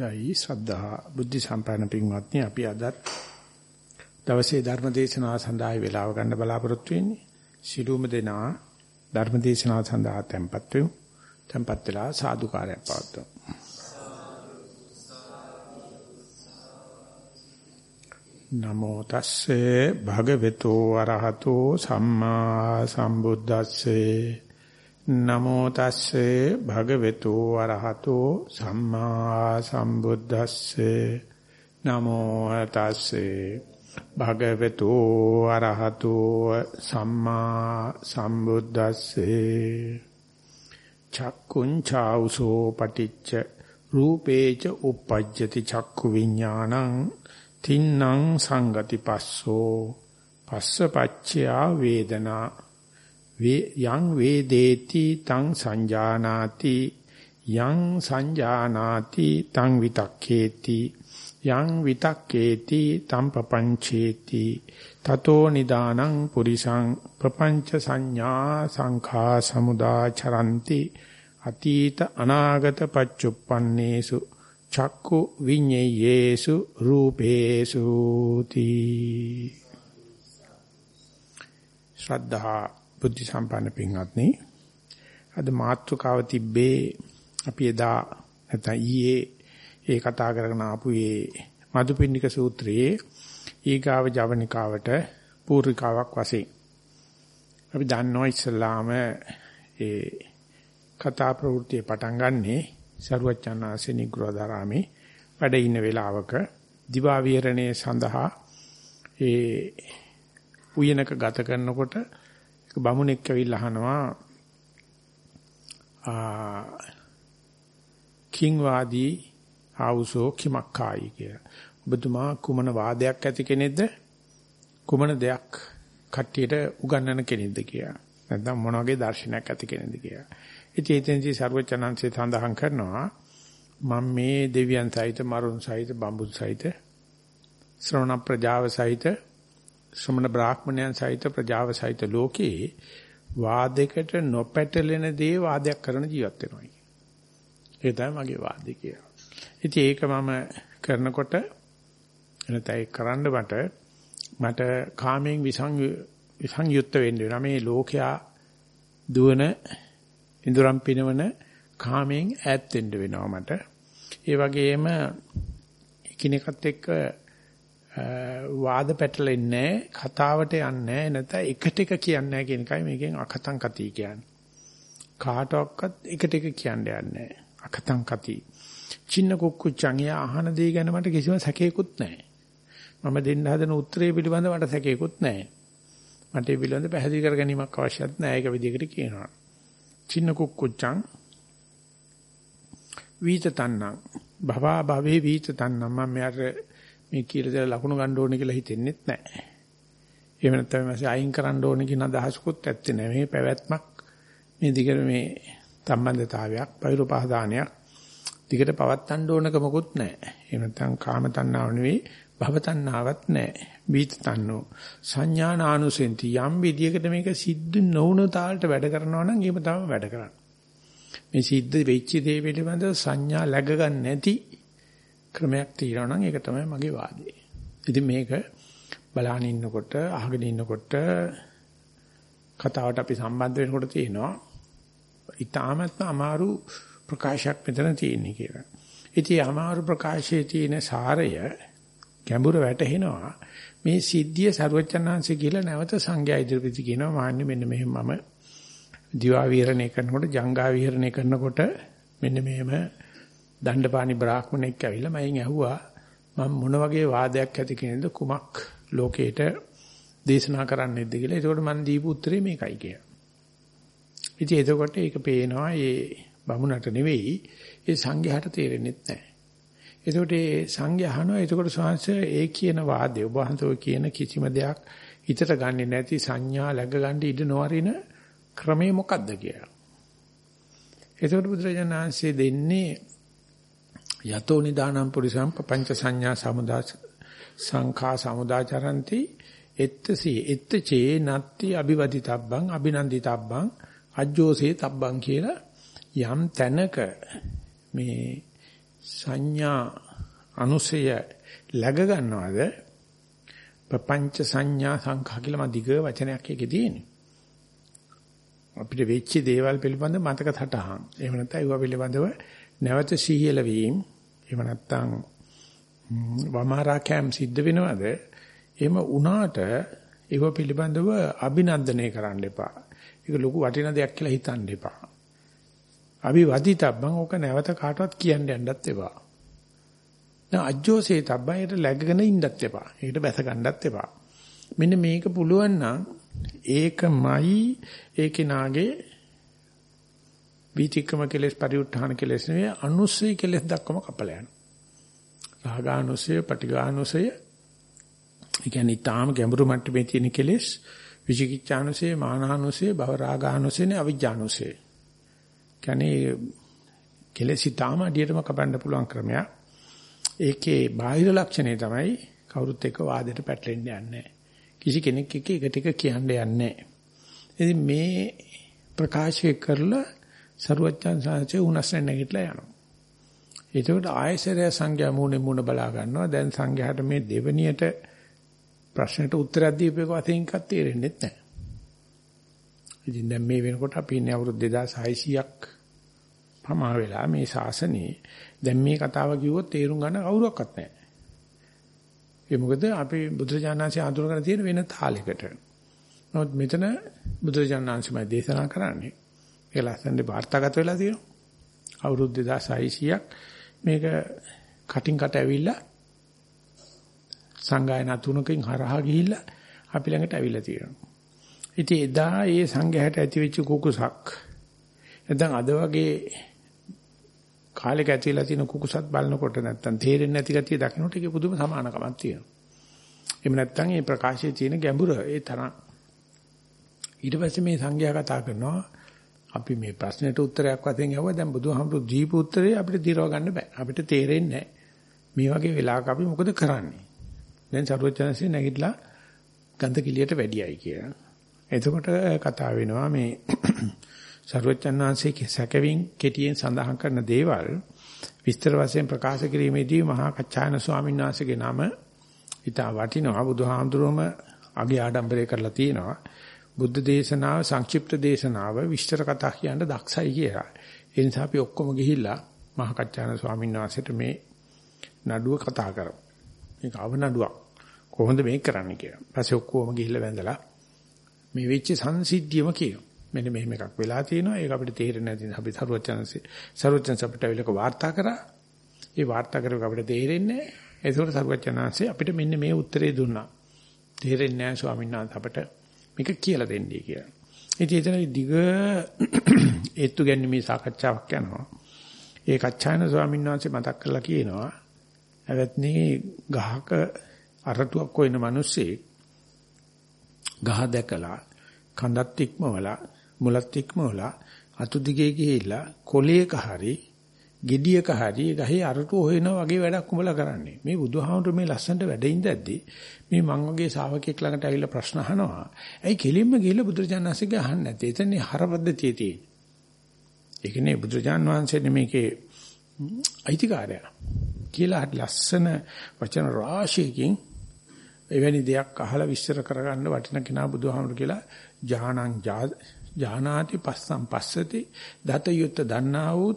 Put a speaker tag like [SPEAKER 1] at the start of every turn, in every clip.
[SPEAKER 1] දෛ ශ්‍රද්ධා බුද්ධ සම්පන්න පින්වත්නි අපි අදත් දවසේ ධර්ම දේශනාව සඳහා වේලාව ගන්න බලාපොරොත්තු වෙන්නේ. සිළුම දෙනා ධර්ම දේශනාව සඳහා tempත් වෙමු. tempත් වෙලා සාදුකාරයක් පවත්වමු. නමෝ තස්සේ භගවතු අරහතෝ සම්මා සම්බුද්දස්සේ නමෝ තස්සේ භගවතු වරහතෝ සම්මා සම්බුද්දස්සේ. නමෝ තස්සේ භගවතු වරහතෝ සම්මා සම්බුද්දස්සේ. චක්කුං චෞසෝ පටිච්ච රූපේච uppajjati චක්කු විඥානං තින්නම් සංගති පස්සෝ පස්ස පච්චයා වේදනා යං වේදේති තං සංජානාති යං සංජානාති තං විතක්කේති යං විතක්කේති තං පపంచේති තතෝ නිදානං පුරිසං ප්‍රපංච සංඥා සංඛා සමුදා චරಂತಿ අතීත අනාගත පච්චුප්පන්නේසු චක්කු විඤ්ඤේයේසු රූපේසු තී ශ්‍රද්ධා බුද්ධ සම්පන්න පින්වත්නි අද මාත්‍රකාව තිබ්බේ අපි එදා නැත්නම් ඊයේ ඒ කතා කරගෙන ආපු ඒ මදුපින්නික සූත්‍රයේ ඊගාව ජවනිකාවට පූර්විකාවක් වශයෙන්. අපි දන්නවා ඉස්ලාම ඒ කතා ප්‍රවෘත්තිය පටන් ගන්නේ සරුවච්චන්හන්සේ නිග්‍රහදාරාමේ වැඩ ඉන්න වෙලාවක දිවා විහරණයේ සඳහා ඒ උයනක ගත කරනකොට බමුණෙක් ඇවිල්ලා අහනවා ආ කිං වාදී ආවුසෝ කිමක්කායි කියලා. ඔබතුමා කුමන වාදයක් ඇති කෙනෙක්ද? කුමන දෙයක් කට්ටියට උගන්වන කෙනෙක්ද කියලා. නැත්නම් මොන වගේ දර්ශනයක් ඇති කෙනෙක්ද කියලා. ඉතින් එතෙන්දී ਸਰවචනංශය සඳහන් කරනවා මම මේ දෙවියන් සහිත මරුන් සහිත බඹුන් සහිත ශ්‍රවණ ප්‍රජාව සහිත ශ්‍රමණ බ්‍රාහ්මණයන් සහිත ප්‍රජාව සහිත ලෝකේ වාදයකට නොපැටලෙන දේ වාදයක් කරන ජීවත් වෙනවා කියන්නේ. ඒ තමයි මගේ වාදය කියලා. ඉතින් ඒක මම කරනකොට එනතයි කරන්න මට මට කාමයෙන් විසං විසංයුක්ත වෙන්න වෙනවා. මේ ලෝකයා දුවන ඉඳුරම් පිනවන කාමයෙන් ඈත් වෙන්න වෙනවා මට. ඒ වගේම එකිනෙකත් එක්ක වාද පැටලෙන්නේ කතාවට යන්නේ නැත්නම් එකට එක කියන්නේ කියන එකයි මේකෙන් අකතං කති කියන්නේ. කාටවත් එකට එක කියන්නේ නැහැ. අකතං කති. චින්න කුක්කුච්චන් යා අහන දේ ගැන මට කිසිම සැකේකුත් නැහැ. මම දෙන්න හදන උත්තරේ පිළිබඳව මට සැකේකුත් නැහැ. මට ඒ පිළිබඳව පැහැදිලි කර ගැනීමක් අවශ්‍යත් නැහැ. ඒක විදිහකට කියනවා. චින්න කුක්කුච්චන් වීත තන්නං භවා භවේ වීත තන්නං මම මෙයාට මේ කියලා දෙලා ලකුණු ගන්න ඕනේ කියලා හිතෙන්නෙත් නැහැ. එහෙම නැත්නම් මාසේ අයින් කරන්න ඕනේ කියන අදහසකුත් ඇත්තේ නැහැ. මේ පැවැත්මක් මේ දිගට මේ සම්බන්ධතාවයක්, පෛරුපහදානයක් දිගට පවත්වන්න ඕනකමකුත් නැහැ. එහෙම නැත්නම් කාම තණ්හාව නෙවෙයි භව තණ්හාවක් නැහැ. බීත තණ්හෝ සංඥානානුසෙන්ති යම් විදියකට මේක සිද්ධ නොවුන තාලට වැඩ කරනවා නම් එහෙම තමයි වැඩ කරන්නේ. මේ සිද්ධ වෙච්ච දේ පිළිබඳව සංඥා läග ගන්න නැති ක්‍රමයක් තියෙනවා නම් ඒක තමයි මගේ වාදය. ඉතින් මේක බලාගෙන ඉන්නකොට අහගෙන ඉන්නකොට කතාවට අපි සම්බන්ධ වෙනකොට තියෙනවා ඊටාමත්ම අමාරු ප්‍රකාශයක් මෙතන තියෙන්නේ කියලා. ඉතින් අමාරු ප්‍රකාශයේ තියෙන සාරය ගැඹුර වැටහෙනවා. මේ සිද්ධිය ਸਰවචනාංශය කියලා නැවත සංඝයා ඉදිරිපිට කියනවා මාන්නේ මෙන්න මෙහෙම මම දිවා විහරණය කරනකොට ජංගා විහරණය කරනකොට මෙන්න මෙහෙම දණ්ඩපාණි බ්‍රාහ්මණෙක් ඇවිල්ලා මයින් ඇහුවා මම මොන වගේ වාදයක් ඇති කෙනෙක්ද කුමක් ලෝකේට දේශනා කරන්නෙද්ද කියලා. ඒකට මම දීපු උත්තරේ මේකයි කියලා. ඉතින් එතකොට ඒක පේනවා මේ බමුණට නෙවෙයි ඒ සංඝයාට තේරෙන්නේ නැහැ. එතකොට ඒ සංඝයා අහනවා එතකොට ස්වාංශ ඒ කියන වාදය ඔබ වහන්සේ කියන කිසිම දෙයක් හිතට ගන්නෙ නැති සංඥා läග ගන්න ඉඩ නොවරින ක්‍රමය මොකක්ද කියලා. එතකොට බුදුරජාණන් වහන්සේ දෙන්නේ යතෝ නිදානම් පුරිසම් පංච සංඥා සමුදා සංඛා සමුදාචරಂತಿ එත්තසී. එත්ත චේ නත්ති අභිවදිතබ්බං අභිනන්දිතබ්බං අජ්ජෝසේ තබ්බං කියලා යම් තැනක මේ සංඥා අනුසය läග ගන්නවද? පపంచ සංඥා සංඛා කියලා මම දිග වචනයක් එකේ තියෙන්නේ. අපිට වෙච්ච දේවල් පිළිබඳ මතක සටහන්. එහෙම නැත්නම් ඒවා පිළිබඳව නැවත සීයල වීම එහෙම නැත්නම් වමාරා කැම් සිද්ධ වෙනවද? එහෙම වුණාට ඒව පිළිබඳව අභිනන්දනය කරන්න එපා. ඒක ලොකු වටින දෙයක් කියලා හිතන්න එපා. අභිවදිතබ්බන් ඕක නැවත කාටවත් කියන්න යන්නත් එපා. දැන් අජ්ජෝසේ තබ්බයට läගගෙන ඉන්නත් එපා. ඒකට බැස ගන්නත් එපා. මෙන්න මේක පුළුවන් නම් ඒකමයි ඒකේ නාගේ විචිකම කෙලස් පරිඋත්ථාන කෙලස් නෙවෙයි අනුස්සය කෙලස් දක්වම කපලා යනවා. රාගානුසය, පටිඝානුසය, ඒ කියන්නේ ඊටාම ගැඹුරු මට්ටමේ තියෙන කෙලෙස් විචිකිච්ඡානුසය, මානහනුසය, භවරාගානුසය, අවිජ්ජානුසය. කියන්නේ කෙලෙස් ඊටාම අඩියටම කපන්න පුළුවන් ක්‍රමයක්. ඒකේ බාහිර ලක්ෂණය තමයි කවුරුත් එක්ක වාදයට පැටලෙන්න යන්නේ කිසි කෙනෙක් එක්ක එක ටික කියන්න යන්නේ ඉතින් මේ ප්‍රකාශය කරලා සරුවච්චන් සාංශේ උනස්නේ නැගිටලා යනවා. එතකොට ආයසරය සංඝයා මූණේ මූණ බලා ගන්නවා. දැන් සංඝයාට මේ දෙවණියට ප්‍රශ්නෙට උත්තරයක් දීපේක වශයෙන් එකක් තේරෙන්නේ නැහැ. ඉතින් දැන් මේ වෙනකොට අපි ඉන්නේ අවුරුදු 2600ක් පමා වෙලා මේ ශාසනයේ දැන් මේ කතාව කිව්වොත් තේරුම් ගන්න කවුරක්වත් නැහැ. ඒ මොකද අපි බුදුරජාණන්සේ අඳුරගෙන තියෙන වෙන තාලයකට. නමුත් මෙතන බුදුරජාණන්සේමයි දේශනා කරන්නේ. ඒක ලස්සනට වාර්තාගත වෙලා තියෙනවා. අවුරුදු 2600ක් මේක කටින් කට ඇවිල්ලා සංගායනා තුනකින් හරහා ගිහිල්ලා අපි ළඟට ඇවිල්ලා තියෙනවා. ඉතින් එදා ඒ සංඝයාට ඇතිවෙච්ච කුකුසක් නැත්නම් අද වගේ කාලෙක ඇතිලා තියෙන කුකුසත් බලනකොට නැත්තම් තේරෙන්නේ නැති ගතිය දකින්නට ඒකේ පුදුම සමානකමක් තියෙනවා. එහෙම නැත්තම් මේ ප්‍රකාශයේ තියෙන ගැඹුර ඒ තරම්. ඊට පස්සේ මේ සංඝයා කතා කරනවා අපි මේ ප්‍රශ්නෙට උත්තරයක් වශයෙන් යවුවා දැන් බුදුහාමුදුරු දීපු උත්තරේ අපිට දිරව ගන්න බෑ. අපිට තේරෙන්නේ මේ වගේ වෙලාවක අපි මොකද කරන්නේ? දැන් සරුවචනසේ නැගිටලා ගන්ධ කිලියට වැඩියයි කියලා. එතකොට කතා වෙනවා මේ සරුවචන් වහන්සේ සැකවින් කෙටියෙන් සඳහන් කරන දේවල් විස්තර වශයෙන් ප්‍රකාශ කිරීමේදී මහා කච්චායන ස්වාමීන් වහන්සේගේ නම ඉතා වටිනවා බුදුහාමුදුරුවම අගේ ආඩම්බරය කරලා තියෙනවා. බුද්ධ දේශනාව සංක්ෂිප්ත දේශනාව විස්තර කතා කියන්න දක්ෂයි කියලා. ඒ නිසා අපි ඔක්කොම ගිහිල්ලා මහා කච්චායන ස්වාමීන් වහන්සේට මේ නඩුව කතා කරමු. මේක අවනඩුවක්. කොහොමද මේක කරන්න කියලා. ඊපස්සේ ඔක්කොම ගිහිල්ලා වැඳලා මේ වෙච්ච සංසිද්ධියම කියනවා. මෙන්න මෙහෙම එකක් වෙලා තියෙනවා. ඒක අපිට තේරෙන්නේ නැති නිසා අපි සරුවචනසේ සරුවචනස අපිට විලක වාර්තා කරා. ඒ වාර්තා කරේක අපිට තේරෙන්නේ නැහැ. ඒකෝට සරුවචනanse අපිට මෙන්න මේ උත්තරේ දුන්නා. තේරෙන්නේ නැහැ ස්වාමීන් වහන්සේ අපිට මේක කියලා දෙන්නේ කියලා. ඉතින් එතන දිග ඒත්තු ගැනීමේ සාකච්ඡාවක් යනවා. ඒ කච්චායන ස්වාමීන් වහන්සේ මතක් කරලා කියනවා. එවත්නි ගහක අරටුවක් හොයන මිනිස්සේ ගහ දැකලා කඳත් ඉක්මවලා මුලත් ඉක්මවලා අතු දිගේ ගිහිල්ලා කොලයක හරි gediයක හරි ගහේ අරටුව හොයනවා වගේ වැඩක් උඹලා කරන්නේ. මේ බුදුහාමුදුරු මේ ලස්සනට වැඩ ඉඳද්දි මේ මං වගේ ශාවකෙක් ළඟට ඇවිල්ලා ප්‍රශ්න අහනවා. ඇයි කෙලින්ම ගිහිල්ලා බුදුරජාණන්සේගේ අහන්නේ නැත්තේ? එතනනේ හරපද්ධතිය තියෙන්නේ. ඒකනේ බුදුරජාණන් වහන්සේ මේකේ අයිතිකාරයා කියලා ලස්සන වචන රාශියකින් එවැනි දෙයක් අහලා විස්තර කරගන්න වටින කෙනා බුදුහාමුදුරු කියලා ජානං ජානාති පස්සම් පස්සති දත යුත්ත දන්නා වූ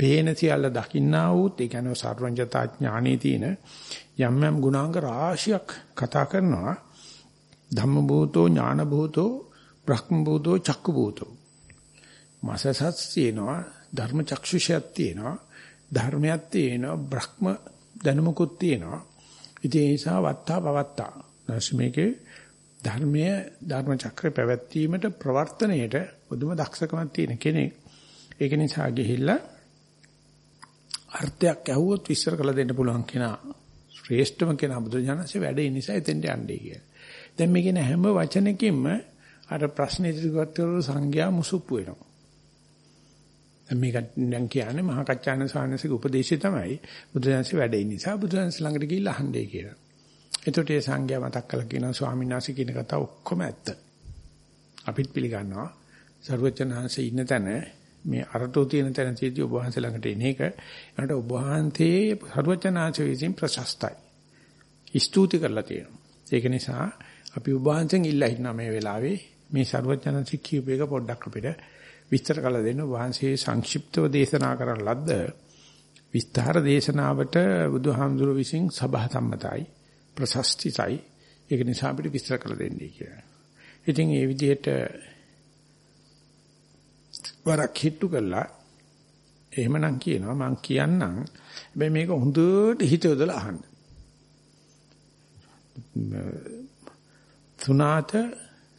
[SPEAKER 1] පේන සියල්ල දකින්නා වූ ඒ කියන්නේ සර්වඥතා ඥානයේ තියෙන යම් යම් ගුණාංග රාශියක් කතා කරනවා ධම්ම භූතෝ ඥාන භූතෝ බ්‍රහ්ම භූතෝ චක්කු භූතෝ මාසසත් තියෙනවා ධර්ම චක්ෂුෂයක් තියෙනවා ධර්මයක් තියෙනවා බ්‍රහ්ම දැනුමකුත් තියෙනවා ඉතින් ඒ නිසා වත්තා පවත්තා. දර්ශමේකේ ධර්මයේ ධර්ම චක්‍රය පැවැත්වීමට ප්‍රවර්තනයේට බුදුම දක්ෂකමක් තියෙන කෙනෙක්. ඒක නිසා ගිහිල්ලා අර්ථයක් ඇහුවොත් විස්තර කළ දෙන්න පුළුවන් කෙනා ශ්‍රේෂ්ඨම කෙනා බුදුජානසෙ වැඩ ඒ නිසා එතෙන්ට යන්නේ කියලා. දැන් මේ කියන හැම වචනකින්ම අර ප්‍රශ්න ඉදිරිපත් කරන සංඥා මුසුප්පු වෙනවා. මේක දැන් කියන්නේ මහා කච්චායන සානසික උපදේශය තමයි බුදුදහමේ වැඩ ඉන්න නිසා බුදුදහම ළඟට ගිහිල්ලා අහන්නේ කියලා. එතකොට ඒ සංඝයා මතක් කළා කියනවා ස්වාමීන් වහන්සේ කියන කතාව ඔක්කොම ඇත්ත. අපිත් පිළිගන්නවා. සරුවචනහන්සේ ඉන්න තැන මේ අරටෝ තියෙන තැන තියෙදි ඔබ වහන්සේ ළඟට එන එක ඒකට ඔබ වහන්සේ සරුවචනාච විසින් ප්‍රශස්තයි. ස්තුති කරලා තියෙනවා. ඒක නිසා අපි ඔබ වහන්සෙන් ඉල්ලා හිටනවා මේ වෙලාවේ මේ සරුවචනාච කියූප එක පොඩ්ඩක් අපිට විස්තර කරලා දෙන්න වහන්සේ සංක්ෂිප්තව දේශනා කරන ලද්ද විස්තර දේශනාවට බුදුහාමුදුර විසින් සභා සම්මතයි ප්‍රශස්තිසයි ඒක නිසා අපිට විස්තර කරලා දෙන්නේ කියලා. ඉතින් මේ විදිහට වරක් හිටු කළා. එහෙමනම් කියනවා මං කියන්නම්. හැබැයි මේක හොඳට හිත යොදලා අහන්න. තුනාත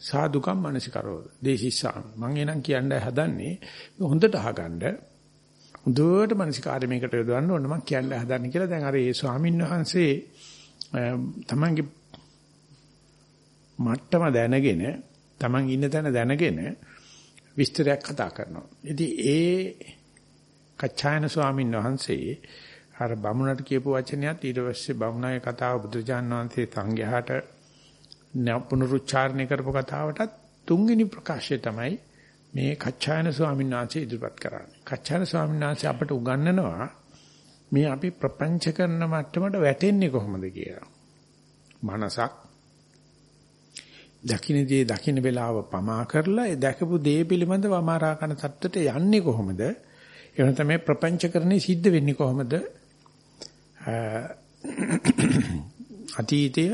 [SPEAKER 1] සාදුකම් මනසිකරෝ දේශිස්සාම. මං එනම් කියන්න හදන්නේ හොඳට අහගන්න. හොඳට මනසිකාරය මේකට යොදවන්න ඕන මං කියන්න හදන්නේ කියලා. දැන් අර ඒ ස්වාමීන් වහන්සේ තමන්ගේ මට්ටම දැනගෙන තමන් ඉන්න තැන දැනගෙන විස්තරයක් කතා කරනවා. ඉතින් ඒ කච්චායන ස්වාමීන් වහන්සේ අර බමුණට කියපු වචනයත් ඊට පස්සේ බමුණගේ කතාව බුදුජාන් වහන්සේ සංඝයාට පුනරුච්චාරණය කරපු කතාවටත් තුන්වෙනි ප්‍රකාශය තමයි මේ කච්චායන ස්වාමීන් වහන්සේ ඉදිරිපත් කරන්නේ. කච්චායන ස්වාමීන් වහන්සේ අපට උගන්වනවා මේ අපි ප්‍රපංච කරන මට්ටමට වැටෙන්නේ කොහොමද කියලා. මනසක් දකින්න දේ දකින්න වෙලාව පමා කරලා ඒ දැකපු දේ පිළිබඳව අමාරා කරන தත්ත්වයට යන්නේ කොහොමද? එහෙම තමයි ප්‍රපංචකරණේ සිද්ධ වෙන්නේ කොහොමද? අතීතය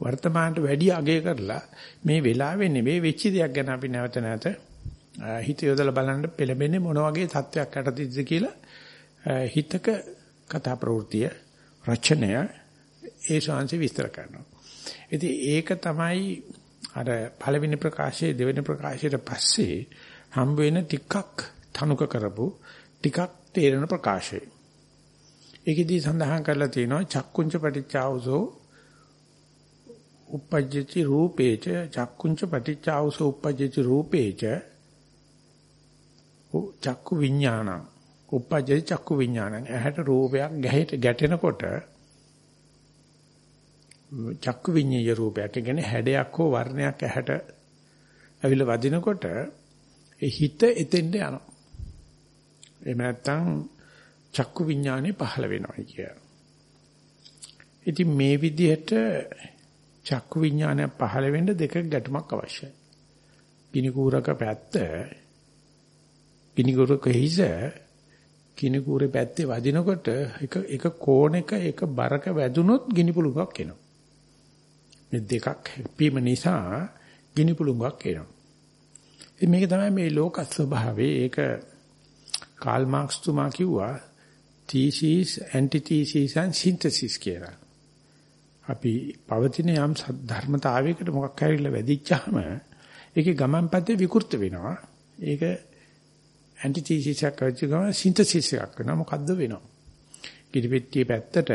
[SPEAKER 1] වර්තමානට වැඩි අගය කරලා මේ වෙලාවේ නෙවෙයි වෙච්ච දෙයක් ගැන අපි නැවත නැවත හිත යොදලා බලන්න පෙළඹෙන්නේ මොන වගේ තත්වයක් යටතේද කියලා හිතක කතා ප්‍රවෘත්තිය රචනය ඒ ශාංශي විස්තර කරනවා. ඉතින් ඒක තමයි අර පළවෙනි ප්‍රකාශයේ දෙවෙනි ප්‍රකාශයට පස්සේ හම්බ වෙන ටිකක් තනුක කරපු ටිකක් තේරෙන ප්‍රකාශය. ඒකෙදී සඳහන් කරලා තියෙනවා චක්කුංච පටිච්චාවසෝ uppajjati රූපේච චක්කුංච පටිච්චාවසෝ uppajjati රූපේච චක්කු විඥානං uppajjati චක්කු විඥානං ඇහැට රූපයක් ගැහෙට ගැටෙනකොට චක්කු විඤ්ඤාය රූපයක් කියන්නේ හැඩයක් හෝ වර්ණයක් ඇහැට ඇවිල්ලා වදිනකොට ඒ හිත එතෙන්ට යනවා. එහෙම නැත්නම් චක්කු විඥානේ පහළ වෙනවා කිය. ඉතින් මේ විදිහට චක්කු විඥානය පහළ වෙන්න දෙක ගැටුමක් අවශ්‍යයි. කිනිකූරක පැත්ත කිනිකූරක හිස කිනිකූරේ පැත්තේ වදිනකොට එක එක කෝණයක එක බරක වැදුනොත් ගිනි පුළුකක් එනවා. මේ දෙකක් හැප්පීම නිසා ගිනි පුළුඟක් එනවා. ඉතින් මේක තමයි මේ ලෝක ස්වභාවය. ඒක කාල් මාක්ස් තුමා කිව්වා thesis antithesis and synthesis කියලා. අපි පවතින යම් ධර්මතාවයකට මොකක් හරිලා වැදිච්චාම ඒකේ ගමන්පතේ විකෘත වෙනවා. ඒක ඇන්ටිතීසිස් එකක් වෙච්ච ගමන් සින්තසිස් එකක් වෙනවා. මොකද්ද වෙනවා? කිරිපෙට්ටියේ පැත්තට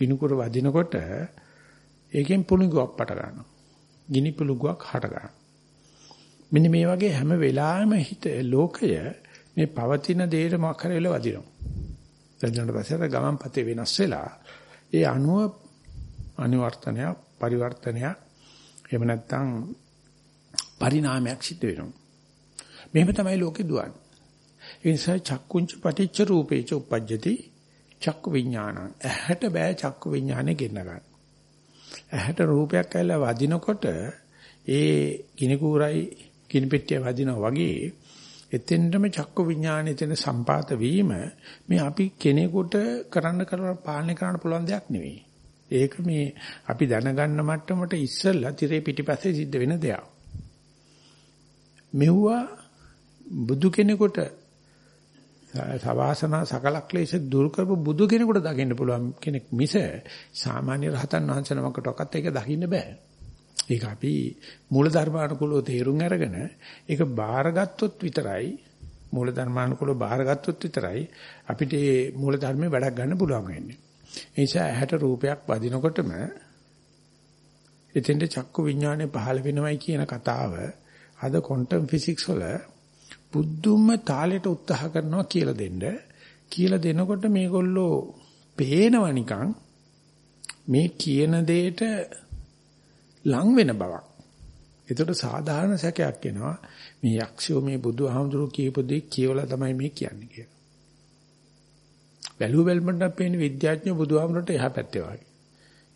[SPEAKER 1] විනුකුර වදිනකොට ඒකෙන් පුණුගුවක් පට ගන්නවා. ගිනි පුණුගුවක් හට ගන්නවා. මෙන්න මේ වගේ හැම වෙලාවෙම හිත ලෝකය මේ පවතින දේට මොකක් හරි වෙලා වදිනවා. දැන් පස්සේ ගමන් පතේ වෙනස් වෙලා ඒ අණුව අනිවර්තනය පරිවර්තනය එහෙම නැත්නම් පරිණාමයක් සිද්ධ වෙනවා. මෙහෙම තමයි ලෝකේ දුවන්නේ. ඒ නිසා චක්කුංච පටිච්ච රූපේච උපජ්ජති චක්කු විඥානං. ඇහැට බෑ චක්කු විඥානේ ගෙන්න ගන්න. ඇහැට රූපයක් ඇවිල්ලා වදිනකොට ඒ ගිනි කූරයි ගිනි පෙට්ටිය වදිනවා වගේ එතෙන්ටම චක්කු විඥානයේ තියෙන සම්පාත වීම මේ අපි කෙනෙකුට කරන්න කරලා පාලනය කරන්න පුළුවන් දෙයක් නෙවෙයි. ඒක මේ අපි දැනගන්න මට්ටමට ඉස්සෙල්ලා tire පිටිපස්සේ සිද්ධ වෙන දෙයක්. මෙවුවා බුදු කෙනෙකුට සවාසන සකල ක්ලේශ දුරු කරපු බුදු කෙනෙකුට දකින්න පුළුවන් කෙනෙක් මිස සාමාන්‍ය රහතන් වහන්සේ නමකටවත් ඒක දකින්න බෑ. ඒක අපි මූල ධර්මානුකූලව තේරුම් අරගෙන ඒක බාරගත්තොත් විතරයි මූල ධර්මානුකූලව බාරගත්තොත් විතරයි අපිට මේ මූල ධර්මේ වැඩක් ගන්න පුළුවන් වෙන්නේ. ඒ නිසා ඇහැට රූපයක් වදිනකොටම එතෙන්ට චක්කු විඥානය පහළ වෙනවයි කියන කතාව අද ක්වොන්ටම් ෆිසික්ස් වල බුද්ධුම තාලෙට උත්සාහ කරනවා කියලා දෙන්න. කියලා දෙනකොට මේගොල්ලෝ පේනව නිකන් මේ කියන දෙයට ලං වෙන බවක්. ඒතකොට සාධාරණ සැකයක් එනවා මේ යක්ෂයෝ මේ බුදුහාමුදුරු කියපු දේ කියවලා තමයි මේ කියන්නේ කියලා. බැලුව බැලමට පේන විද්‍යාඥයෝ බුදුහාමුදුරට එහා පැත්තේ වගේ.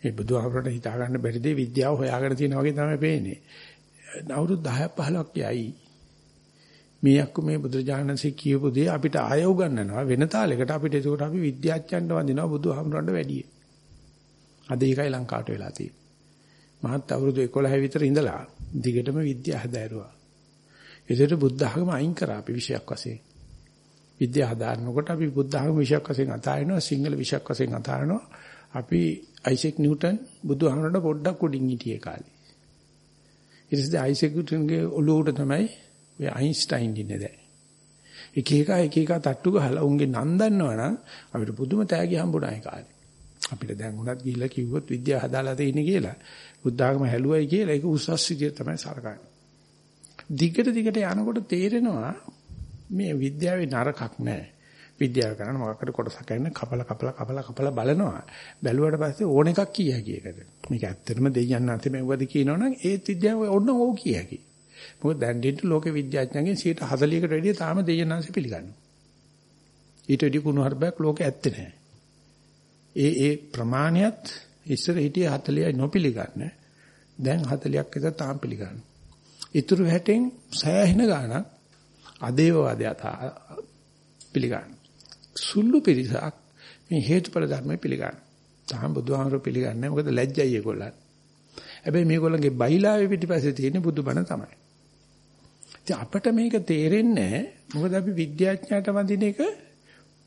[SPEAKER 1] මේ බුදුහාමුදුරට හිතා ගන්න බැරි දේ විද්‍යාව හොයාගෙන තියෙන වගේ තමයි පේන්නේ. අවුරුදු 10ක් 15ක් යයි. මේ අක්කු මේ බුදුරජාණන්සේ කියපු දේ අපිට ආය උගන්වනවා වෙන තාලයකට අපිට ඒකට අපි විද්‍යාඥයන්ට වඳිනවා බුදුහාමුදුරන්ට වැඩිය. අද ඒකයි ලංකාවට වෙලා තියෙන්නේ. මහත් අවුරුදු 11 විතර ඉඳලා දිගටම විද්‍යාව හදාරුවා. ඒකට බුද්ධ ධර්ම අයින් කරා අපි විෂයක් වශයෙන්. විද්‍යාව හදාරනකොට අපි බුද්ධ ධර්ම විෂයක් වශයෙන් අතාරිනවා සිංහල විෂයක් වශයෙන් අතාරිනවා. අපි අයිසෙක් නිව්ටන් බුදුහාමරට පොඩ්ඩක් උඩින් හිටියේ කාලේ. ඊට පස්සේ අයිසෙක් නිව්ටන්ගේ ඔළුවට තමයි ඔය අයින්ස්ටයින් ඉන්නේ දැන්. එක එක එක එක තට්ටු ගහලා උන්ගේ නම් දන්නවනම් අපිට පුදුම තෑගි හම්බුණා ඒ කාලේ. අපිට දැන් උනත් ගිහිල්ලා කිව්වොත් විද්‍යාව හදාලා තියෙන්නේ කියලා. බුද්ධාගම හැලුවයි කියලා ඒක උසස් විදියට තමයි සලකන්නේ. දිගට දිගට යනකොට තේරෙනවා මේ විද්‍යාවේ නරකක් නැහැ. විද්‍යාව කරන මොකක්ද කොටසක් ගන්න කපල කපල කපල කපල බලනවා. බැලුවට පස්සේ ඕන එකක් කිය හැකි ඒකට. මේක ඇත්තටම දෙයයන් අන්තිම මෙව්වද කියනවනම් ඒත් විද්‍යාව ඕන ඕ කිය හැකි. මොකද දැන් දෙන්න ලෝක විද්‍යාඥයන්ගෙන් 140කට වැඩිය තාම දෙයයන් අන්සි පිළිගන්නවා. ඊට වැඩි කුණු හර්බයක් ලෝකේ ඇත්තේ නැහැ. ඒ ඒ ප්‍රමාණයත් ඉස්සර හිටියේ 40යි නොපිළිගන්න. දැන් 40ක් විතර තාම පිළිගන්න. ඊටු හැටෙන් සෑහෙන ගාණක් අදේවවාදය පිළිගන්න. සුළු පිරිසක් මේ හේතුඵල ධර්මය පිළිගන්න. තාම බුදුහාමර පිළිගන්නේ මොකද ලැජ්ජයි ඒගොල්ලන්. හැබැයි මේගොල්ලන්ගේ බයිලාවේ පිටිපස්සේ තියෙන බුදුබණ තමයි. ඉතින් අපිට මේක තේරෙන්නේ මොකද අපි විද්‍යාඥයාට වඳින එක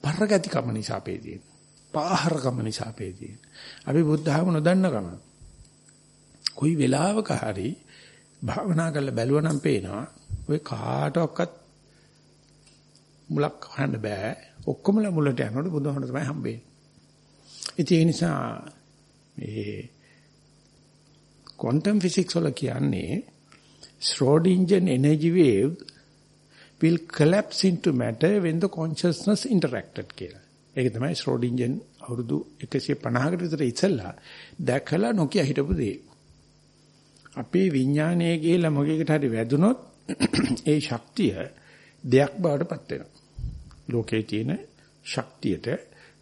[SPEAKER 1] පරගතිකම නිසා අපේ තියෙන. පාහරකම නිසා අපේ තියෙන. අපි බුද්ධහම නොදන්නකම. කොයි වෙලාවක හරි භාවනා කරලා බැලුවනම් පේනවා ඔය කාටවත් මුලක් හොයන්න බෑ. ඔක්කොමලා මුලට යනකොට බුදුහමර තමයි හම්බෙන්නේ. ඉතින් ඒ නිසා මේ quantum physics වල කියන්නේ Schrodinger energy wave will collapse into matter when the consciousness interacted කියලා. ඒක තමයි Schrodinger අවුරුදු 150කට විතර ඉස්සෙල්ලා දැකලා නොකිය හිටපු දේ. අපේ විඥානයේ ගිහලා මොකෙකට හරි වැදුනොත් ඒ ශක්තිය දෙයක් බවට පත් වෙනවා. ලෝකේ තියෙන ශක්තියට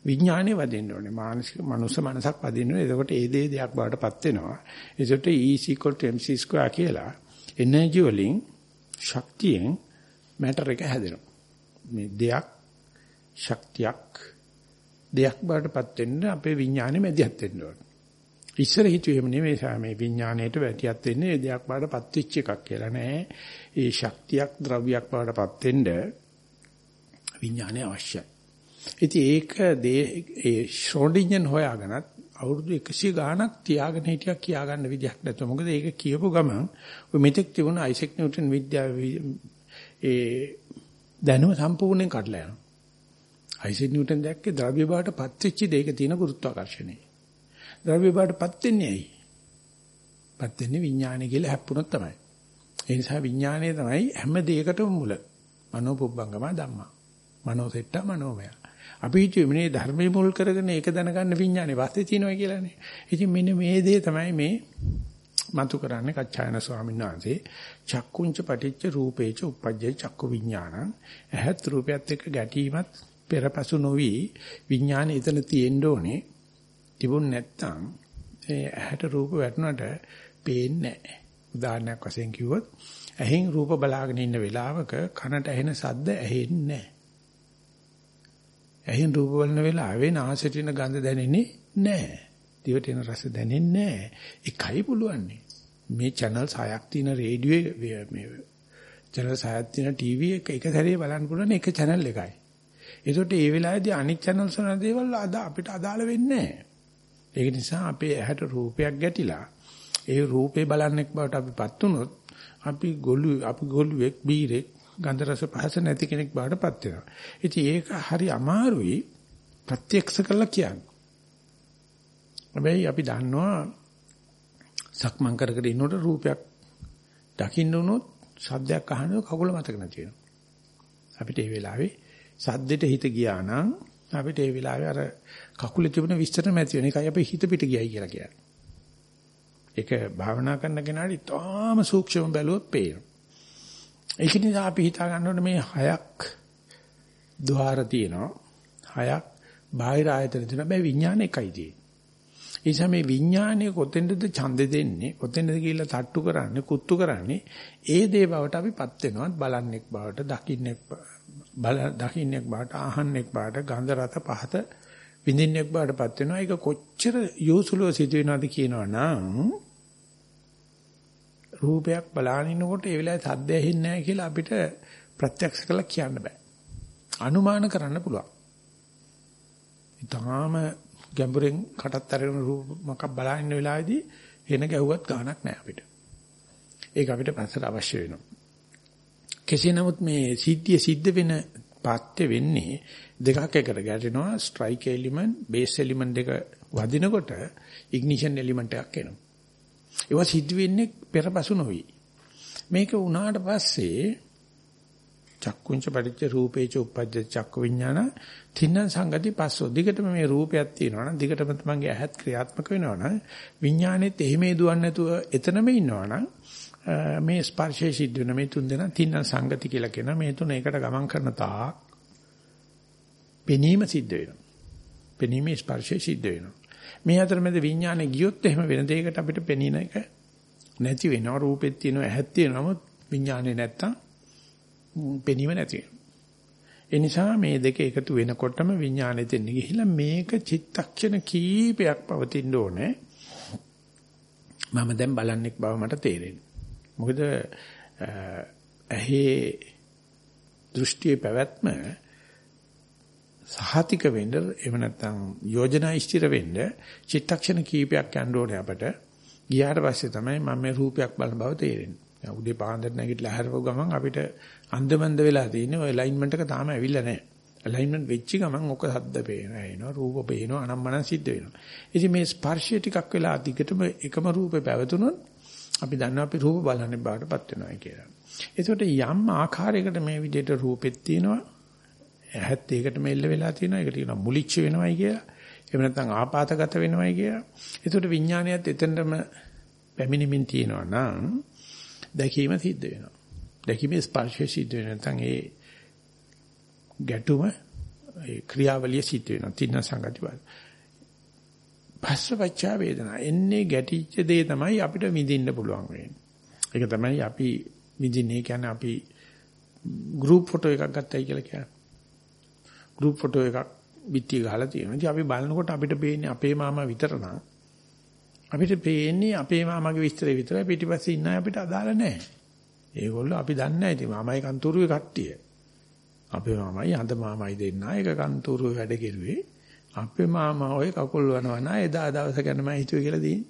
[SPEAKER 1] විඥානේ වදින්න ඕනේ. මානසික මනුස්ස මනසක් වදින්න ඕනේ. එතකොට ඒ දේ දෙයක් බවට පත් වෙනවා. ඒකට E mc2 කියලා එනර්ජි වලින් ශක්තියෙන් මැටර් එක හැදෙනවා. මේ දෙයක් ශක්තියක් දෙයක් බාටපත් වෙන්න අපේ විඥානේ මැදිහත් වෙන්න ඕන. ඉස්සර හිතුවේ එහෙම නෙමෙයි මේ විඥාණයට වැටියක් වෙන්නේ ඒ දෙයක් බාටපත් වෙච්ච එකක් කියලා නෑ. ඒ ශක්තියක් ද්‍රව්‍යයක් බාටපත් වෙන්න විඥානය අවශ්‍යයි. ඉතින් ඒක ඒ ශ්‍රෝඩින්ජන් හොයාගෙනත් අවුරුදු 100 ගාණක් තියාගෙන හිටියක් කියාගන්න විදියක් නැතුව. මොකද ඒක කියපු ගමන් ඔය මෙතෙක් තිබුණ අයිසෙක් නිව්ටන් විද්‍යාව ඒ දැනුම සම්පූර්ණයෙන් කඩලා යනවා. අයිසෙක් නිව්ටන් දැක්කේ ද්‍රව්‍ය බවට පත් වෙච්ච දෙයක තියෙන ගුරුත්වාකර්ෂණය. ද්‍රව්‍ය බවට පත් වෙන්නේ ඇයි? පත් වෙන්නේ විඥානය කියලා හැප්පුණොත් තමයි. ඒ නිසා විඥානය තමයි හැම දෙයකටම මුල. මනෝ පුබ්බංගම ධම්මා. මනෝ සෙට්ට මනෝමය. අපි හිතුවේ මේ ධර්මයේ මුල් කරගෙන ඒක දැනගන්න විඥානේ වාස්තේ තියෙනවා කියලානේ. ඉතින් මෙන්න මේ දේ තමයි මේ මතු කරන්නේ කච්චායන ස්වාමීන් වහන්සේ චක්කුංච පටිච්ච රූපේච උපජ්ජේ චක්කු විඥානං ඇහත් රූපයත් එක්ක ගැටීමත් පෙරපසු නොවි විඥානේ එතන තියෙන්න ඕනේ. තිබුණ නැත්තම් ඒ ඇහැට රූප වැටුණට පේන්නේ නැහැ. උදාහරණයක් වශයෙන් කිව්වොත් ඇහෙන් රූප බලාගෙන ඉන්න වෙලාවක කනට ඇහෙන සද්ද ඇහෙන්නේ නැහැ. ඇහෙන් රූප බලන වෙලාවේ නාසයට එන ගඳ දැනෙන්නේ නැහැ. දිවට එන රස දැනෙන්නේ නැහැ. එකයි පුළුවන්නේ. මේ channel 6ක් තියෙන රේඩියෝ මේ channel 6ක් තියෙන TV එක එක සැරේ බලන්න පුළුවන් එක channel එකයි. ඒකට ඒ වෙලාවේදී අනිත් channels වල දේවල් අපිට අදාළ වෙන්නේ නැහැ. ඒක නිසා අපේ ඇහැට රූපයක් ගැටිලා ඒ රූපේ බලන්නෙක් බවට අපිපත් උනොත් අපි ගොළු අපි ගොළුෙක් බීරෙක් ගන්ධ රස පහස නැති කෙනෙක් බාටපත් වෙනවා. ඉතින් ඒක හරි අමාරුයි ප්‍රත්‍යක්ෂ කරලා කියන්න. හැබැයි අපි දන්නවා සක්මන් කර කර ඉන්නකොට රූපයක් දකින්න උනොත් සද්දයක් අහනකොට කකුල මතක නැති වෙනවා. අපිට මේ වෙලාවේ සද්දෙට හිත ගියා නම් අපිට මේ වෙලාවේ අර කකුලේ තිබුණ විස්තර නැති වෙන එකයි අපි හිත පිට ගියයි කියලා කියන්නේ. ඒක භාවනා කරන කෙනාට ඉතාම සූක්ෂම බැලුවොත් පේනවා. ඒක නිසා අපි හිතා ගන්න ඕනේ මේ හයක් ద్వාර තියෙනවා. හයක් බාහිර ආයතන තියෙනවා. බෑ විඥාන එකයි තියෙන්නේ. ඒ නිසා මේ විඥානය කොතෙන්ද ඡන්දෙ දෙන්නේ? කොතෙන්ද ගිහිල්ලා තට්ටු කරන්නේ, කුත්තු කරන්නේ? ඒ දේ බවට අපිපත් වෙනවා. බලන්නෙක් බවට, දකින්නෙක් බල දකින්නෙක් බවට, අහන්නෙක් බවට, ගන්ධ රස පහත විඳින්නෙක් බවටපත් වෙනවා. ඒක කොච්චර යොසුලව සිදු වෙනවද කියනවනම් රූපයක් බලානිනකොට ඒ වෙලාවේ සද්ද ඇහෙන්නේ නැහැ කියලා අපිට ප්‍රත්‍යක්ෂ කරලා කියන්න බෑ. අනුමාන කරන්න පුළුවන්. ඊටාම ගැඹුරෙන් කටත් අරගෙන රූපමක් බලාගෙන ඉන්න වෙලාවේදී එන ගැහුවත් ගාණක් නැහැ අපිට. ඒක අපිට පස්සට අවශ්‍ය වෙනවා. කෙසේ නමුත් මේ සිද්ධිය සිද්ධ වෙන පාත්‍ය වෙන්නේ දෙකක් එකට ගැටෙනවා ස්ට්‍රයික් එලිමන්ට් බේස් එලිමන්ට් දෙක වදිනකොට ඉග්නිෂන් එලිමන්ට් එකක් එනවා. ඒවා සිද්ධ වෙන්නේ පෙරපසු නොවි. මේක වුණාට පස්සේ චක්කුංච පරිච්ඡ රූපේච උපජ්ජ චක්ක විඥාන තින්න සංගති පස්සෝ දිගටම මේ රූපයක් තියෙනවා නම් දිගටම තමන්ගේ ඇහත් ක්‍රියාත්මක වෙනවා නම් විඥානෙත් එහිමේ දුවන්නේ නැතුව එතනම ඉන්නවා නම් මේ ස්පර්ශයේ සිද්ධ වෙන මේ තුන් දෙනා තින්න සංගති කියලා කියන මේ තුන එකට ගමන් කරන තාක් පෙනීම සිද්ධ වෙනවා. පෙනීමේ ස්පර්ශයේ සිද්ධ වෙනවා. මේ අතරමැද විඥානේ ගියොත් එහෙම වෙන දෙයකට අපිට පෙනින එක නැති වෙනවා. රූපෙත් තියෙනවා, ඇහත් තියෙනවා. නමුත් විඥානේ නැත්තම් පෙනීම නැති වෙනවා. ඒ නිසා මේ දෙක එකතු වෙනකොටම විඥානේ දෙන්න ගිහිල්ලා මේක චිත්තක්ෂණ කීපයක් පවතින්න ඕනේ. මම දැන් බලන්නෙක් බව මට තේරෙනවා. මොකද ඇහි දෘෂ්ටියේ පැවැත්ම සහතික වෙන්න එහෙම නැත්නම් යෝජනා ඉස්තිර වෙන්න චිත්තක්ෂණ කීපයක් යන්න ඕනේ අපට. ගියාට පස්සේ තමයි මම මේ රූපයක් බලන බව තේරෙන්නේ. උදේ පාන්දර නැගිටලා හැරපුව ගමන් අපිට අන්දමන්ද වෙලා තියෙන්නේ ওই ඇලයින්මන්ට් එක තාම ඇවිල්ලා නැහැ. ඇලයින්මන්ට් වෙච්ච ගමන් ඔක හද්ද පේනවා එනවා රූප පේනවා අනම්මනම් සිද්ධ වෙනවා. ඉතින් මේ ස්පර්ශය ටිකක් වෙලා දිගටම එකම රූපේ පැවතුනොත් අපි දන්නවා අපි රූප බලන්නේ බාටපත් වෙනවා කියලා. ඒකට යම් ආකාරයකට මේ විදිහට රූපෙත් තියෙනවා ඇහත් ඒකට මෙල්ල වෙලා තියෙනවා. ඒකට කියනවා මුලිච්ච වෙනවයි කියලා. එහෙම නැත්නම් ආපాతගත වෙනවයි කියලා. ඒකට විඥානයත් එතනටම පැමිණෙමින් තියෙනවා නම් දැකීම සිද්ධ වෙනවා. දැකීමේ ස්පර්ශය සිද්ධ වෙනවා. නැත්නම් ඒ ගැටුම ඒ ක්‍රියාවලිය සිද්ධ වෙනවා. තින්න සංගති වල. පස්සපච්චා වේදනා. එන්නේ ගැටිච්ච දේ තමයි අපිට විඳින්න පුළුවන් වෙන්නේ. ඒක තමයි අපි විඳින්නේ කියන්නේ අපි ගෲප් ෆොටෝ එකක් ගත්තයි කියලා කියන්නේ. ගෲප් ෆොටෝ එකක් පිටිය ගහලා තියෙනවා. ඉතින් අපි බලනකොට අපිට පේන්නේ අපේ මාමා විතර නම් අපිට පේන්නේ අපේ මාමාගේ විස්තරය විතරයි පිටිපස්සේ ඉන්න අය අපිට අදාළ නැහැ. ඒගොල්ලෝ අපි දන්නේ නැහැ ඉතින් මාමයි කන්තරුවේ කට්ටිය. අපේ මාමයි අඳ මාමයි දෙන්න එක කන්තරුවේ වැඩ කෙරුවේ. අපේ මාමා ඔය කකුල් වනවන එදා දවස ගැන මම හිතුවේ කියලා දෙන්නේ.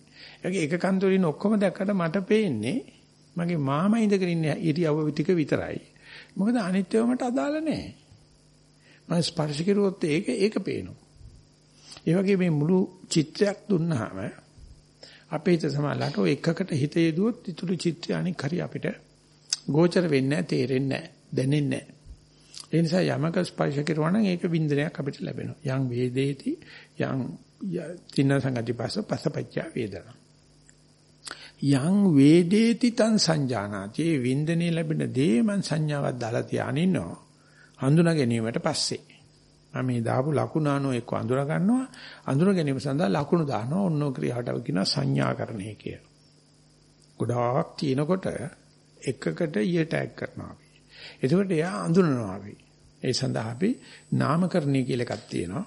[SPEAKER 1] ඒක කන්තරුවේ ඉන්න ඔක්කොම දැක්කට මට පේන්නේ මගේ මාමා ඉඳගෙන ඉන්න ඉරියව්ව ටික විතරයි. මොකද අනිත් ඒවා මට අදාළ නැහැ. මම ස්පර්ශ කරුවොත් ඒක ඒක පේනවා. ඒ වගේ මේ මුළු චිත්‍රයක් දුන්නාම අපේ හිත සමාලට ඔය එකකට හිත යෙදුවොත් ඊටු චිත්‍රය අනික් හරි අපිට ගෝචර වෙන්නේ නැහැ, තේරෙන්නේ නැහැ, දැනෙන්නේ නැහැ. ඒ නිසා යමක ස්පර්ශ කරුවා නම් ඒක වින්දනයක් අපිට ලැබෙනවා. යං වේදේති යං තින්න සංගතිපස්ස පසපච්ච වේදනා. යං වේදේති තං සංජානාති. වින්දනේ ලැබෙන දේ මං සංඥාවක් දාලා තියානිනවා. හඳුනා ගැනීමට පස්සේ මම මේ දාපු ලකුණ අනුව එක්ක අඳුනා ගන්නවා අඳුනා ගැනීම සඳහා ලකුණු දානවා ඔන්නෝ ක්‍රියාවට කියනවා සංඥාකරණය කියලා. ගොඩාක් තිනකොට එකකට ඊය ටැග් කරනවා අපි. එතකොට එයා අඳුනනවා අපි. ඒ සඳහා අපි නාමකරණය කියලා එකක් තියෙනවා.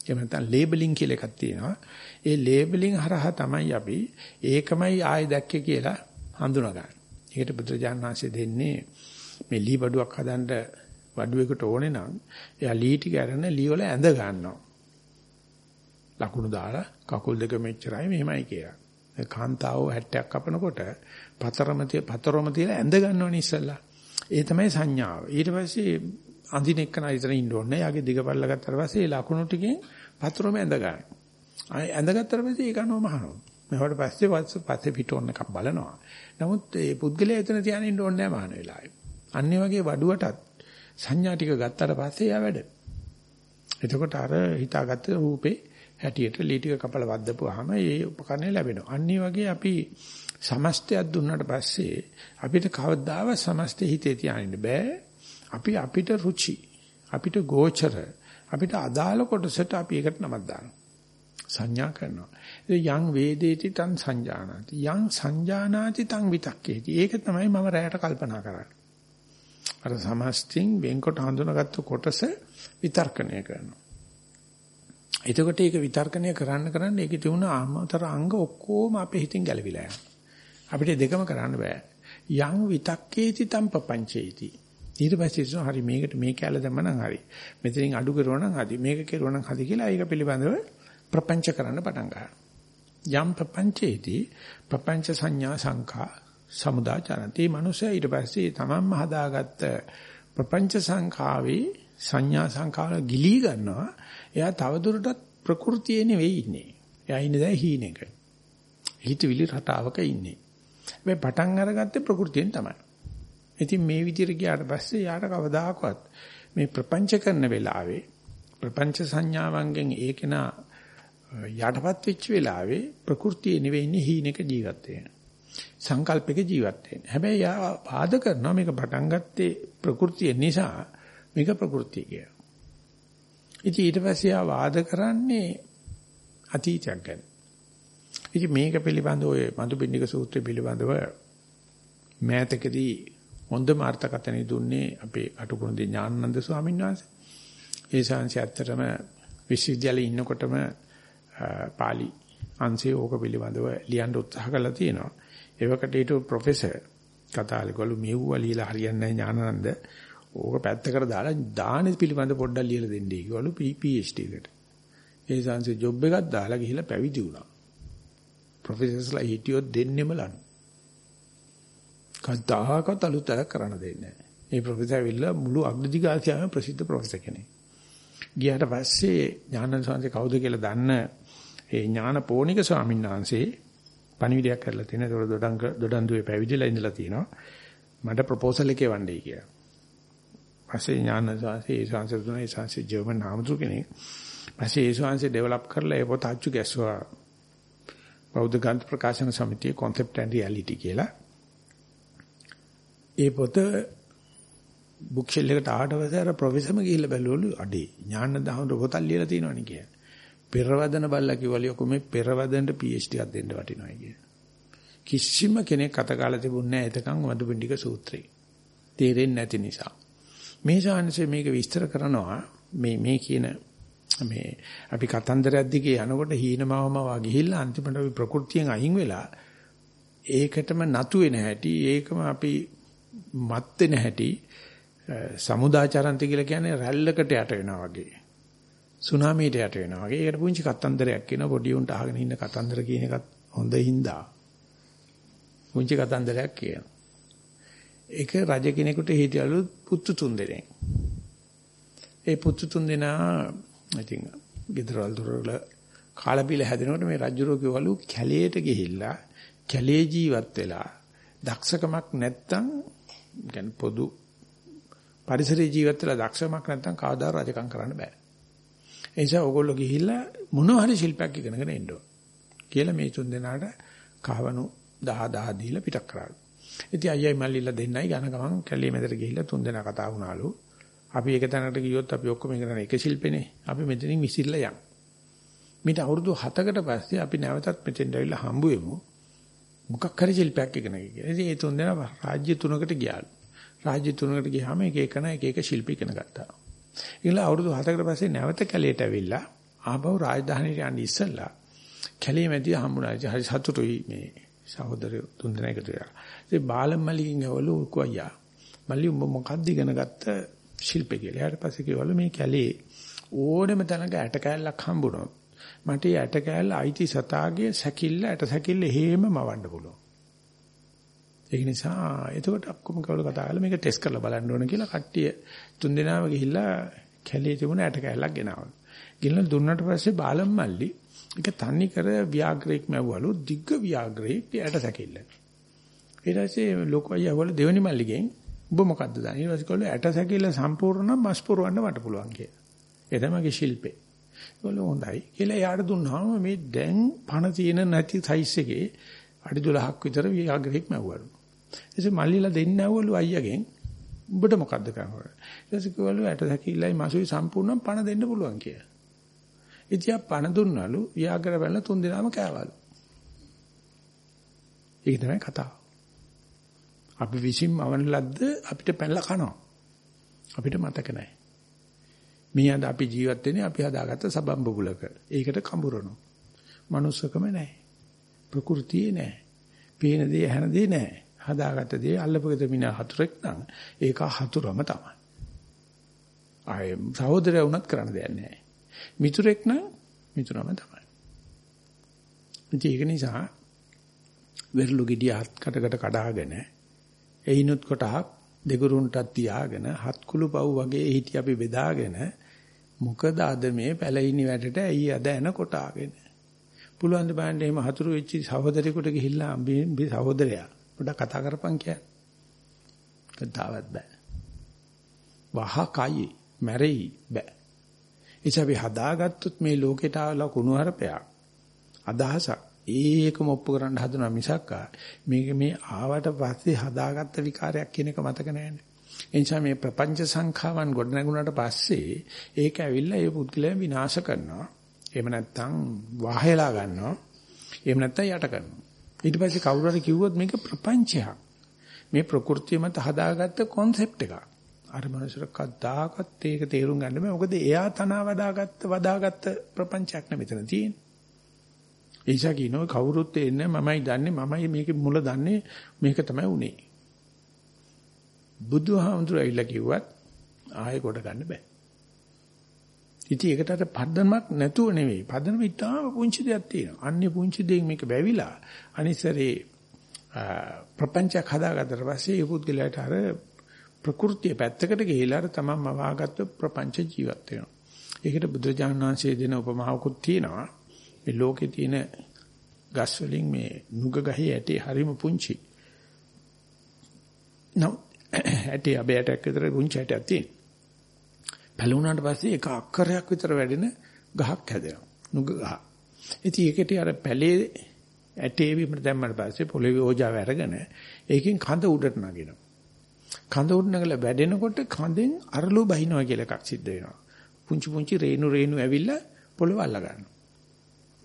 [SPEAKER 1] එහෙම නැත්නම් ලේබලින් කියලා එකක් තියෙනවා. ඒ ලේබලින් හරහා තමයි අපි ඒකමයි ආයෙ දැක්කේ කියලා හඳුනගන්නේ. ඒකට බුදුරජාණන් වහන්සේ දෙන්නේ මේ ලී බඩුවක් හදන්න වඩුවෙකුට ඕනේ නම් එයා ලී ටික අරන ලී වල ඇඳ ගන්නවා. ලකුණු දාලා කකුල් දෙක මෙච්චරයි මෙහෙමයි කියලා. කාන්තාව 60ක් කපනකොට පතරම තිය පතරම තියලා ඇඳ ගන්නවනේ ඉස්සල්ලා. ඒ තමයි සංඥාව. ඊට පස්සේ අඳින එක්කන ඉතන ඉන්න ඕනේ. යාගේ දිගපල්ල ගත්තාට පස්සේ ඒ ලකුණු ටිකෙන් පතරම ඇඳ ගන්න. ආය ඇඳගත්තට පස්සේ ඒක අනුව මහනවා. මෙවට පස්සේ පස්සේ පිටෝන්න එකක් බලනවා. නමුත් මේ පුද්ගලයා එතන තියාගෙන ඉන්න ඕනේ නැහැ මහන වෙලාවේ. අන්නේ වගේ වඩුවටත් සංඥා ටික ගත්තට පස්සේ යා වැඩ. එතකොට අර හිතාගත්ත රූපේ හැටියට ලී ටික කපලා වද්දපුවාම ඒ උපකරණය ලැබෙනවා. අන්න වගේ අපි සමස්තයක් දුන්නාට පස්සේ අපිට කවදාවත් සමස්තය හිතේ තියාගෙන බෑ. අපි අපිට රුචි අපිට ගෝචර අපිට අදාළ කොටසට අපි ඒකට නමක් දානවා. සංඥා කරනවා. යං වේදේති තං සංජානාති. යං සංජානාති තං විතක්කේති. ඒක තමයි මම රැයට කල්පනා කරන්නේ. අර සමස්තින් වෙන්කොට හඳුනාගත්තු කොටස විතර්කණය කරනවා. එතකොට ඒක විතර්කණය කරන්න කරන්න ඒකේ තිබුණ ආමතර අංග ඔක්කොම අපේ හිතින් ගැලවිලා යනවා. අපිට දෙකම කරන්න බෑ. යං විතක්කේති තම් පපංචේති. ඊට පස්සේ ඉස්සෝ හරි මේකට මේ කැල දැම්මනම් හරි. මෙතනින් අඩු කරුවා නම් හරි. මේක කරුවා නම් හරි කියලා ඒක පිළිබඳව ප්‍රපංච කරන්න පටන් ගන්නවා. යම් ප්‍රපංචේති ප්‍රපංච සංඥා සංඛා සමුදාචරන්ති. මේ මිනිස්සයා ඊට පස්සේ තමන්ම හදාගත්ත ප්‍රපංච සංඛාවේ සංඥා සංඛාර ගිලී ගන්නවා. එයා තවදුරටත් ප්‍රകൃතියේ නෙවෙයි ඉන්නේ. එයා ඉන්නේ දැන් හීනෙක. හිතවිලි රටාවක ඉන්නේ. මේ පටන් අරගත්තේ ප්‍රകൃතියෙන් තමයි. ඉතින් මේ විදිහට ගියාට පස්සේ යාට කවදාකවත් මේ ප්‍රපංච කරන වෙලාවේ ප්‍රපංච සංඥාවන්ගෙන් ඒකේන යටපත් වෙච්ච වෙලාවේ ප්‍රകൃතියේ නෙවෙයි ඉන්නේ හීනෙක ජීවත් වෙනවා. සංකල්පයක ජීවත් වෙන්න. හැබැයි යා වාද කරනවා මේක පටන් ගත්තේ ප්‍රകൃතිය නිසා මේක ප්‍රകൃතිය කියලා. ඉතින් ඊට පස්සේ යා වාද කරන්නේ අතීතයක් ගැන. ඉතින් මේක පිළිබඳව ඔය මදුබින්නික සූත්‍රය පිළිබඳව මෑතකදී හොඳම අර්ථකථනය දුන්නේ අපේ අටුකුරුදී ඥානানন্দ ස්වාමීන් වහන්සේ. ඒ ශාන්සිය ඇත්තටම විශ්වවිද්‍යාලේ ඉන්නකොටම පාලි අංශයේ ඕක පිළිබඳව ලියන්න උත්සාහ කළා තියෙනවා. එවකට හිටු ප්‍රොෆෙසර් කතාලේකලු මෙව්වා ලියලා හරියන්නේ නැහැ ඥානানন্দ. ඕක පැත්තකට දාලා දාන පිළිබඳ පොඩ්ඩක් ලියලා දෙන්නේ කිව්වලු PhD එකට. ඒ සංසේ ජොබ් එකක් දාලා ගිහිල්ලා පැවිදි වුණා. ප්‍රොෆෙසර්ස්ලා හිටියොත් දෙන්නෙම ලනු. කවදාකවත් අලුත් අය කරන්න දෙන්නේ නැහැ. ඒ ප්‍රොෆෙසර් විල්ලා මුළු අග්නිදිගාසියාම ප්‍රසිද්ධ ප්‍රොෆෙසර් කෙනෙක්. ගියාට පස්සේ ඥානන් සංසේ කවුද කියලා දන්න ඒ ඥානපෝණික ස්වාමීන් වහන්සේ පණිවිඩයක් කරලා තියෙන. ඒක දොඩංග දොඩන්දුවේ පැවිදිලා ඉඳලා තියෙනවා. මට ප්‍රොපෝසල් එකේ වණ්ඩේ කියලා. පස්සේ ඥානන්ද ස්වාමීන් ඒ සංසද දුනා ඒ සංසද ජර්මන් නාමතු කෙනෙක්. පස්සේ ඒ ස්වාමීන් ඩෙවලොප් කරලා ඒ පොත අච්චු ගැස්සුවා. බෞද්ධ ග්‍රන්ථ ප්‍රකාශන සමිතියේ concept and reality කියලා. ඒ පොත බුක් ෂෙල් එකට ආවට පස්සේ අර ප්‍රොෆෙසර්ම ගිහිල්ලා බැලුවලු අඩේ ඥාන දහමට පොතක් ලියලා තියෙනවනේ කියලා. පෙරවදන බල්ලා කිව්වලු ඔක මේ පෙරවදනට PhD එකක් දෙන්න වටිනවා කියලා. කිසිම කෙනෙක් අත කාලා තිබුණේ නැහැ එතකන් මදුපිණ්ඩික සූත්‍රේ. තේරෙන්නේ නැති නිසා. මේ ශාන්සේ මේක විස්තර කරනවා මේ මේ කියන මේ අපි කතන්දරයක් දිගේ යනකොට හීනමවම වා ගිහිල්ලා අන්තිමට අපි ප්‍රകൃතියෙන් අයින් වෙලා ඒකටම නතු වෙන හැටි ඒකම අපි මත් වෙන හැටි සමුදාචරන්ති කියලා කියන්නේ රැල්ලකට යට වෙනවා වගේ. සුනාමියට යට වෙනවා වගේ. ඒකට පුංචි කතන්දරයක් කියන පොඩි උන්ට අහගෙන ඉන්න කතන්දර කියන එකත් හොඳින්දා. පුංචි කතන්දරයක් කියනවා. ඒක රජ කෙනෙකුට හිටියලු පුතු තුන් දෙනෙක්. ඒ පුතු තුන් දෙනා ඉතින් ගෙදරවල දොරවල කාලා බීලා හැදෙනකොට මේ රජුරෝ කිව්වලු කැලේට ගිහිල්ලා කැලේ ජීවත් වෙලා දක්ෂකමක් නැත්තම් කියන්නේ පොදු පරිසරයේ ජීවත් වෙලා දක්ෂමක් නැත්තම් කවදා රජකම් කරන්න බෑ. ඒ නිසා ඕගොල්ලෝ ගිහිල්ලා මොනවා හරි ශිල්පයක් ඉගෙනගෙන එන්න ඕන. කියලා මේ තුන් දෙනාට කහවණු 10 10 දීලා පිටක් කරාලු. ඉතින් අයියයි මල්ලිලා දෙන්නයි යන ගමන් කැලේ මැදට ගිහිල්ලා තුන් දෙනා කතා වුණාලු. අපි එක තැනකට ගියොත් අපි ඔක්කොම ඉගෙන එක ශිල්පෙනේ. අපි මෙතනින් විසිරලා යන්. මීට අවුරුදු 7කට පස්සේ අපි නැවතත් මෙතෙන්ට ඇවිල්ලා හම්බ වෙමු. මොකක් හරි ශිල්පයක් ඉගෙන ගන්න කියලා. ඉතින් ඒ තුන් දෙනා රාජ්‍ය තුනකට ගියාලු. රාජ්‍ය තුනකට ගියාම එක එකන එක එක ශිල්ප ඉගෙන ගත්තා. ඊළඟ අවුරුදු 7කට පස්සේ නැවත කැලේට ඇවිල්ලා ආපහු රාජධානියට යන්න ඉස්සෙල්ලා කැලේ මැදි හම්බුණා. හරි සතුටුයි මේ සහෝදරයෝ තුන් දෙනා එකතු වෙලා. ඉතින් බාලම් මල්ලිගෙන් ඇවලු උකුයියා. මල්ලි උඹ මොකක්ද ඉගෙන ගත්ත ශිල්පේ කියලා. ඊට පස්සේ කිව්වලු මේ කැලේ ඕනෙම තැනක ඇට කෑල්ලක් හම්බුනොත් මට ඒ ඇට කෑල්ල අයිති සතාගේ සැකිල්ල ඇට සැකිල්ල හේම මවන්න පුළුවන්. ඒක නිසා එතකොට ඔක්කොම කවුරු කතා කරලා මේක ටෙස්ට් කරලා බලන්න ඕන කියලා කට්ටිය තුන් දෙනාම ගිහිල්ලා කැලේ තිබුණ ඇට කෑල්ලක් ගෙනාවා. ගිහින් දුන්නාට පස්සේ බාලම් මල්ලි ඒක තන්නේ කර ව්‍යාග්‍රේක් මැව්වලු දිග්ග ව්‍යාග්‍රේක් ඇට සැකිල්ල. ඊට පස්සේ ලොකෝ අයියවල දෙවනි මල්ලිගෙන් ඔබ මොකද්ද දන්නේ? ඊට පස්සේ කොල්ල ඇට සැකිල්ල සම්පූර්ණ මස් පුරවන්න මට පුළුවන් කියලා. ඒ තමයි ශිල්පේ. ඒගොල්ලෝ හොඳයි කියලා එයාට දුන්නාම මේ දැන් පණ තියෙන නැති සයිස් එකේ අඩි 12ක් විතර වියාගරෙක් මැව්වලු. එසේ මල්ලිලා දෙන්න ඇව්වලු අයියාගෙන් උඹට මොකද්ද කරන්නේ? ඊට පස්සේ කිව්වලු ඇට සැකිල්ලයි මසුයි සම්පූර්ණයෙන් පණ දෙන්න පුළුවන් කියලා. ඉතින් පණ දුන්නලු වියාගර බැලලා තුන් දෙනාම කෑවලු. ඒක තමයි කතාව. අපි විසින් මවන ලද්ද අපිට පැනලා කනවා. අපිට මතක නැහැ. මේ අද අපි ජීවත් වෙන්නේ අපි හදාගත්ත සබම් බබුලක. ඒකට කඹරනවා. manussකම නැහැ. ප්‍රകൃතියේ නැහැ. පේන දේ ඇහෙන දේ නැහැ. හදාගත්ත දේ අල්ලපගෙද මින හතුරෙක් නම් ඒක හතුරම තමයි. ආයේ සහෝදරය වුණත් කරන්න දෙයක් නැහැ. මිතුරෙක් නම් මිතුරම තමයි. ඒක නිසා වෙරළු ගෙඩිය හත් කටකට කඩාගෙන එයිනුත් කොටහක් දෙගුරුන්ටත් තියාගෙන හත් කුළු පව් වගේ හිටි අපි බෙදාගෙන මොකද අද මේ පැලිනි වැඩට ඇයි අද එන කොටාගෙන පුළුවන් ද බලන්න එහෙම හතුරු වෙච්ච සහෝදරයෙකුට ගිහිල්ලා මේ සහෝදරයා පොඩක් කතා කරපන් කියන්නේ කතාවක් බෑ වහ කයි මැරෙයි බෑ එචා අපි හදාගත්තොත් මේ ලෝකෙට ආවලා කුණුහරුපයක් අදහසක් ඒකම ඔප්පු කරන්න හදනවා මිසක් මේක මේ ආවට පස්සේ හදාගත්ත විකාරයක් කියන එක මතක නැහැනේ. ඒ නිසා මේ ප්‍රපංච සංඛාවන් ගොඩනගුණාට පස්සේ ඒක ඇවිල්ලා ඒ පුද්ගලයන් විනාශ කරනවා. එහෙම නැත්නම් වහයලා ගන්නවා. එහෙම නැත්නම් යට කරනවා. ඊට පස්සේ කවුරු හරි කිව්වොත් මේක ප්‍රපංචයක්. මේ ප්‍රകൃතිය මත හදාගත්ත concept එකක්. අර මනුස්සර කද්දාකත් ඒක තේරුම් ගන්න බෑ. මොකද එයා තනවා වදාගත්ත වදාගත්ත ප්‍රපංචයක් නෙමෙතන තියෙන්නේ. ඒසා කියනවා කවුරුත් එන්නේ මමයි දන්නේ මමයි මේකේ මුල දන්නේ මේක තමයි උනේ. බුදුහාමුදුරුවෝ ඇවිල්ලා කිව්වත් ආයෙ කොට ගන්න බෑ. ඉතින් ඒකට අර පදනමක් නැතුව නෙවෙයි. පදනම ඉතාම පුංචි දෙයක් තියෙනවා. අන්නේ පුංචි දෙයක් මේක බැවිලා අනිසරේ ප්‍රපංචයක් හදාගත්තට පස්සේ ඒ පුද්ගලයාට අර ප්‍රകൃතිය පැත්තකට ගිහිලා අර තමන්ම වාගත්ත ප්‍රපංච ජීවත් වෙනවා. ඒකට බුදුරජාණන් වහන්සේ දෙන උපමාවකුත් තියෙනවා. මේ ලෝකේ තියෙන ගස් වලින් මේ නුග ගහේ ඇටේ හරිම පුංචි. නෝ ඇටේ අබෑටක් විතර පුංචි ඇටයක් තියෙන. පැලුණාට පස්සේ එක අක්කරයක් විතර වැඩෙන ගහක් හැදෙනවා. නුග ගහ. ඉතින් ඒකට අර පැලේ ඇටේ විතර දැම්මට පස්සේ පොළවේ ඕජාව අරගෙන ඒකෙන් කඳ උඩට නගිනවා. කඳ උඩ නගලා වැඩෙනකොට කඳෙන් අරලු බහිනවා කියලා එකක් සිද්ධ වෙනවා. පුංචි පුංචි රේණු රේණු ඇවිල්ලා පොළව අල්ල ගන්නවා.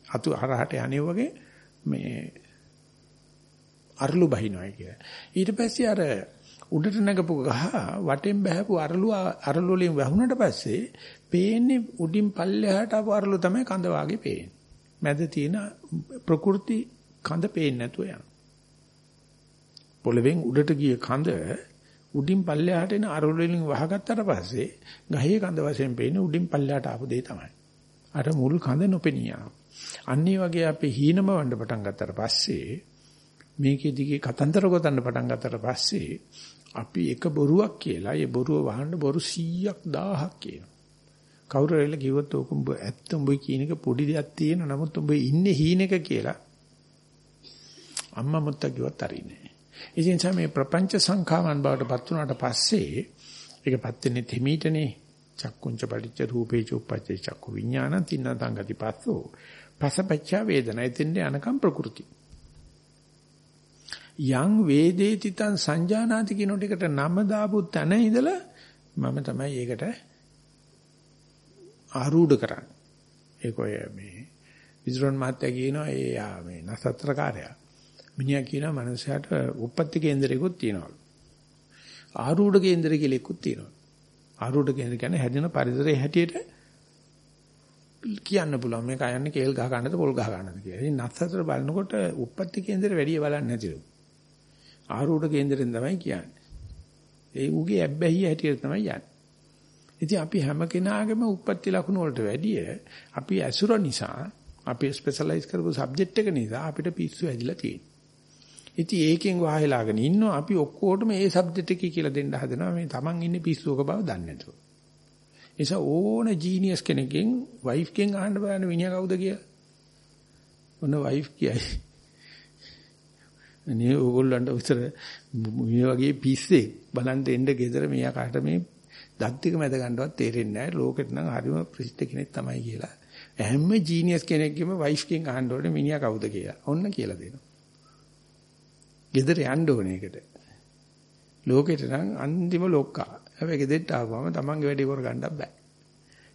[SPEAKER 1] අතු හරහට යන්නේ වගේ මේ අරලු බහිනවා කියලා. ඊට පස්සේ අර උඩට නැගපු ගහ වටෙන් බහැපු අරලු අරලු වලින් වැහුණට පස්සේ පේන්නේ උඩින් පල්ලෙහාට ආපු අරලු තමයි කඳ වාගේ පේන්නේ. මැද තියෙන ප්‍රകൃති කඳ පේන්නේ නැතුව යනවා. පොළවෙන් උඩට ගිය කඳ උඩින් පල්ලෙහාට එන අරලු වලින් වහගත්තට පස්සේ ගහේ කඳ වශයෙන් පේන්නේ උඩින් පල්ලෙහාට ආපු දේ තමයි. අර මුල් කඳ නොපෙනිය යනවා. අන්නේ වගේ අපි හීනම වණ්ඩ පටන් ගත්තට පස්සේ මේකේ දිගේ කතන්දර ගොතන්න පටන් ගත්තට පස්සේ අපි එක බොරුවක් කියලා ඒ බොරුව වහන්න බොරු 100ක් 1000ක් කියනවා. කවුරු හරි කිව්වොත් ඕක උඹ ඇත්ත උඹ කියන එක පොඩි දෙයක් තියෙන නමුත් උඹ ඉන්නේ හීනෙක කියලා අම්මා මුත්තා කිව්වත් අරින්නේ නැහැ. ඉතින් තමයි ප්‍රපංච සංඛාවන් බවට පත් වුණාට පස්සේ ඒකපත් වෙන්නේ හිමීටනේ චක්කුංච පටිච්ච රූපේ චුප්පච්චේ චක්කු විඥාන තින්න තංගති පස්සෝ පසපච්චා වේදනා එතෙන්ද යනකම් ප්‍රകൃති යං වේදේති තං සංජානාති කියන ටිකට නම දාපු තැන ඉඳලා මම තමයි ඒකට ආරූඪ කරන්නේ. ඒක ඔය මේ විදුරන් මහත්තයා කියනවා ඒ මේ නසත්‍රකාරයා මිනිහා කියනවා මනුස්සයාට උප්පත්ති කේන්දරයකුත් තියෙනවලු ආරූඪ කේන්දර කියලා එකකුත් තියෙනවා. ආරූඪ කේන්දර කියන්නේ හැදෙන පරිසරයේ හැටියට කියන්න පුළුවන්. මේක අයන්නේ කේල් ගහ ගන්නද පොල් ගහ ගන්නද කියලා. ඉතින් නත්තතර බලනකොට උප්පත්ති කේන්දරේ වැඩි බලන්නේ නැතිලු. ආරූඪ කේන්දරෙන් තමයි කියන්නේ. ඒ ඌගේ ඇබ්බැහිය හැටියට තමයි යන්නේ. ඉතින් අපි හැම කෙනාගේම උප්පත්ති ලකුණු වලට වැඩිය අපි ඇසුර නිසා අපි ස්පෙෂලායිස් කරපු සබ්ජෙක්ට් එක නිසා අපිට පිස්සු ඇදිලා තියෙනවා. ඉතින් ඒකෙන් වහලාගෙන ඉන්නවා අපි ඔක්කොටම ඒ සබ්ජෙක්ට් එකේ කියලා දෙන්න හදනවා මේ Taman ඉන්නේ පිස්සුවක බව දන්නේ නැතුව. නිසා ඕන ජීනියස් කෙනෙක්ගෙන් වයිෆ් කෙන් අහන්න බලන්න මිනිහා කවුද කියලා. මොන වයිෆ් කියයි. අනේ ඕගොල්ලන්ට උතර මේ වගේ පිස්සේ බලන්න එන්න ගෙදර මෙයා කාට මේ දත්තික මැද ගන්නවත් තේරෙන්නේ නැහැ. ලෝකෙට නම් හරිම ප්‍රසිද්ධ කෙනෙක් තමයි කියලා. හැම ජීනියස් කෙනෙක්ගේම වයිෆ් කින් අහන්න ඕනේ මිනිහා කවුද කියලා. ඔන්න කියලා දෙනවා. ගෙදර යන්න ඕනේ ඒකට. ලෝකෙට නම් අන්තිම ලොක්කා. හැබැයි ගෙදරට ආවම තමන්ගේ වැඩේ කරගන්න බෑ.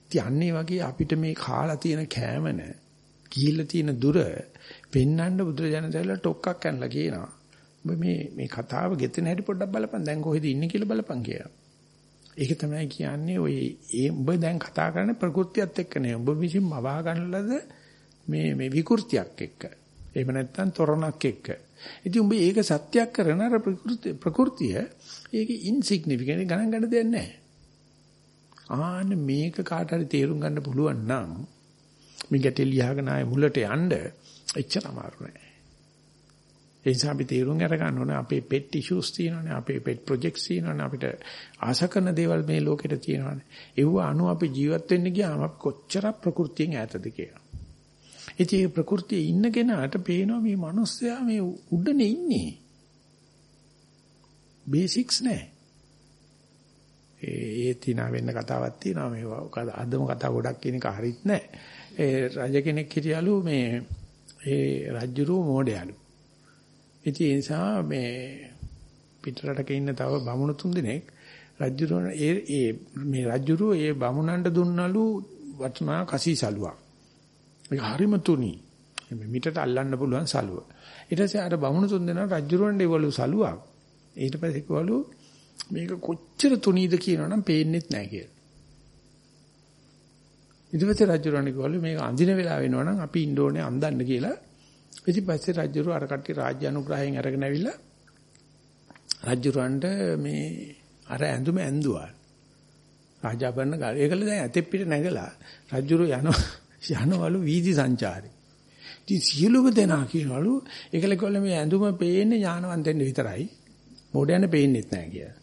[SPEAKER 1] ඉතින් අන්නේ වගේ අපිට මේ කාලා තියෙන කෑමන ගිහිල්ලා තියෙන දුර පෙන්වන්න බුදුරජාණන්සලා ටොක්කක් කනලා කියනවා. ඔබ මේ මේ කතාව ගෙතෙන හැටි පොඩ්ඩක් බලපන්. දැන් කොහෙද ඉන්නේ කියලා බලපන් කියලා. ඒක තමයි කියන්නේ ඔය ඒ ඔබ දැන් කතා කරන්නේ ප්‍රകൃතියත් එක්ක නේ. ඔබ විසින් මවා ගන්නලද මේ මේ විකෘතියක් එක්ක. එහෙම නැත්නම් තොරණක් එක්ක. ඉතින් ඔබ ඒක සත්‍යයක් කරන අර ප්‍රകൃතිය ප්‍රകൃතිය ඒක ඉන්සිග්නිෆිකන්ට් ගණන් ගන්න දෙයක් නැහැ. ආන්න මේක කාට හරි තේරුම් ගන්න පුළුවන් නම් මේ ගැටේ ලියාගෙන ආයේ මුලට යන්න එච්චර අමාරු නෑ. ඒ නිසා අපි තේරුම් අරගන්න ඕනේ අපේ pet issues තියෙනවානේ අපේ pet projects තියෙනවානේ අපිට ආශ කරන දේවල් මේ ලෝකෙට තියෙනවානේ. ඒව අනු අපි ජීවත් වෙන්න ගියාම අපි කොච්චර ප්‍රകൃතියෙන් ඈතද කියලා. ඉතින් මේ ප්‍රകൃතියේ ඉන්න කෙනාට පේනවා මේ මිනිස්සයා මේ උඩනේ ඉන්නේ. බේසික්ස් නැහැ. ඒ තිනා වෙන්න කතාවක් තියෙනවා මේවා අදම කතා ගොඩක් කියන එක හරිත් නැහැ. ඒ රජ කෙනෙක් හිටියලු මේ ඒ රජුරෝ මෝඩයලු. ඉතින් ඒ නිසා මේ පිටරටක ඉන්න තව බමුණු තුන් දෙනෙක් රජුරෝ ඒ ඒ මේ රජුරෝ ඒ බමුණන්ට දුන්නලු වටනා කසී සලුවක්. ඒක හරිම තුනි. මේ මිටට අල්ලන්න පුළුවන් සලුව. ඊට පස්සේ අර බමුණු තුන් දෙනා රජුරවන්ට ඒවලු සලුවක්. ඊට පස්සේ කිව්වලු මේක කොච්චර තුනීද කියනවනම් පේන්නෙත් නැහැ කියලා. ඊට පස්සේ රජුරවන්ට කිව්වලු මේක අඳින වෙලාව වෙනවනම් අපි ඉන්න ඕනේ අඳන්න කියලා. ඉතින් පස්සේ රජුරු අර කට්ටිය රාජ්‍ය අනුග්‍රහයෙන් අරගෙන ඇවිල්ලා රජුරවන්ට මේ අර ඇඳුම ඇඳුවා. රාජාභරණ ගාල. ඒකල දැන් ඇතෙත් පිට නැගලා රජුරු යන යනවලු වීදි සංචාරේ. ඉතින් සියලුම දෙනා කියනවලු ඒකල කොල්ල මේ ඇඳුම පේන්නේ ඥානවන්තෙන් විතරයි. මොඩයන් පේන්නේත් නැහැ කියලා.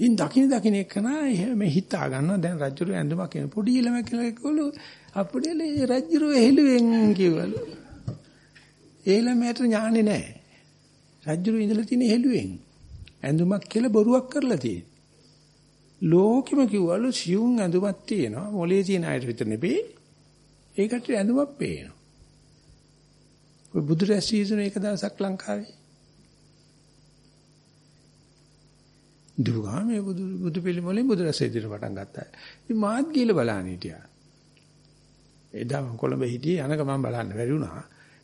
[SPEAKER 1] ඉන් දකින්න දකින්න එකන එහෙම හිතා ගන්නවා දැන් රජුරු ඇඳුමක් කියන පොඩි ළමයි කියලා කිව්වලු අපුඩේ රජුරු එහෙලුවෙන් කිව්වලු. ඒ ළමයට ඥානෙ නැහැ. රජුරු ඉඳලා තියෙන හෙළුවෙන් ඇඳුමක් කියලා බොරුවක් කරලා තියෙන. ලෝකෙම කිව්වලු සියුම් ඇඳුමක් තියෙනවා. මොලේ තියෙන අයට විතර නෙවෙයි. ඒකට ඇඳුමක් පේනවා. ඔය බුදු රැස් සීසන එක දවසක් ලංකාවේ. දුගාමේ බුදු බුදු පිළිමොලෙන් බුදු රැස් ඉදිරියට පටන් ගත්තා. ඉතින් මාත් ගිහලා බලන්න හිටියා. එදා මම කොළඹ හිටියේ යනක මම බලන්න බැරි වුණා.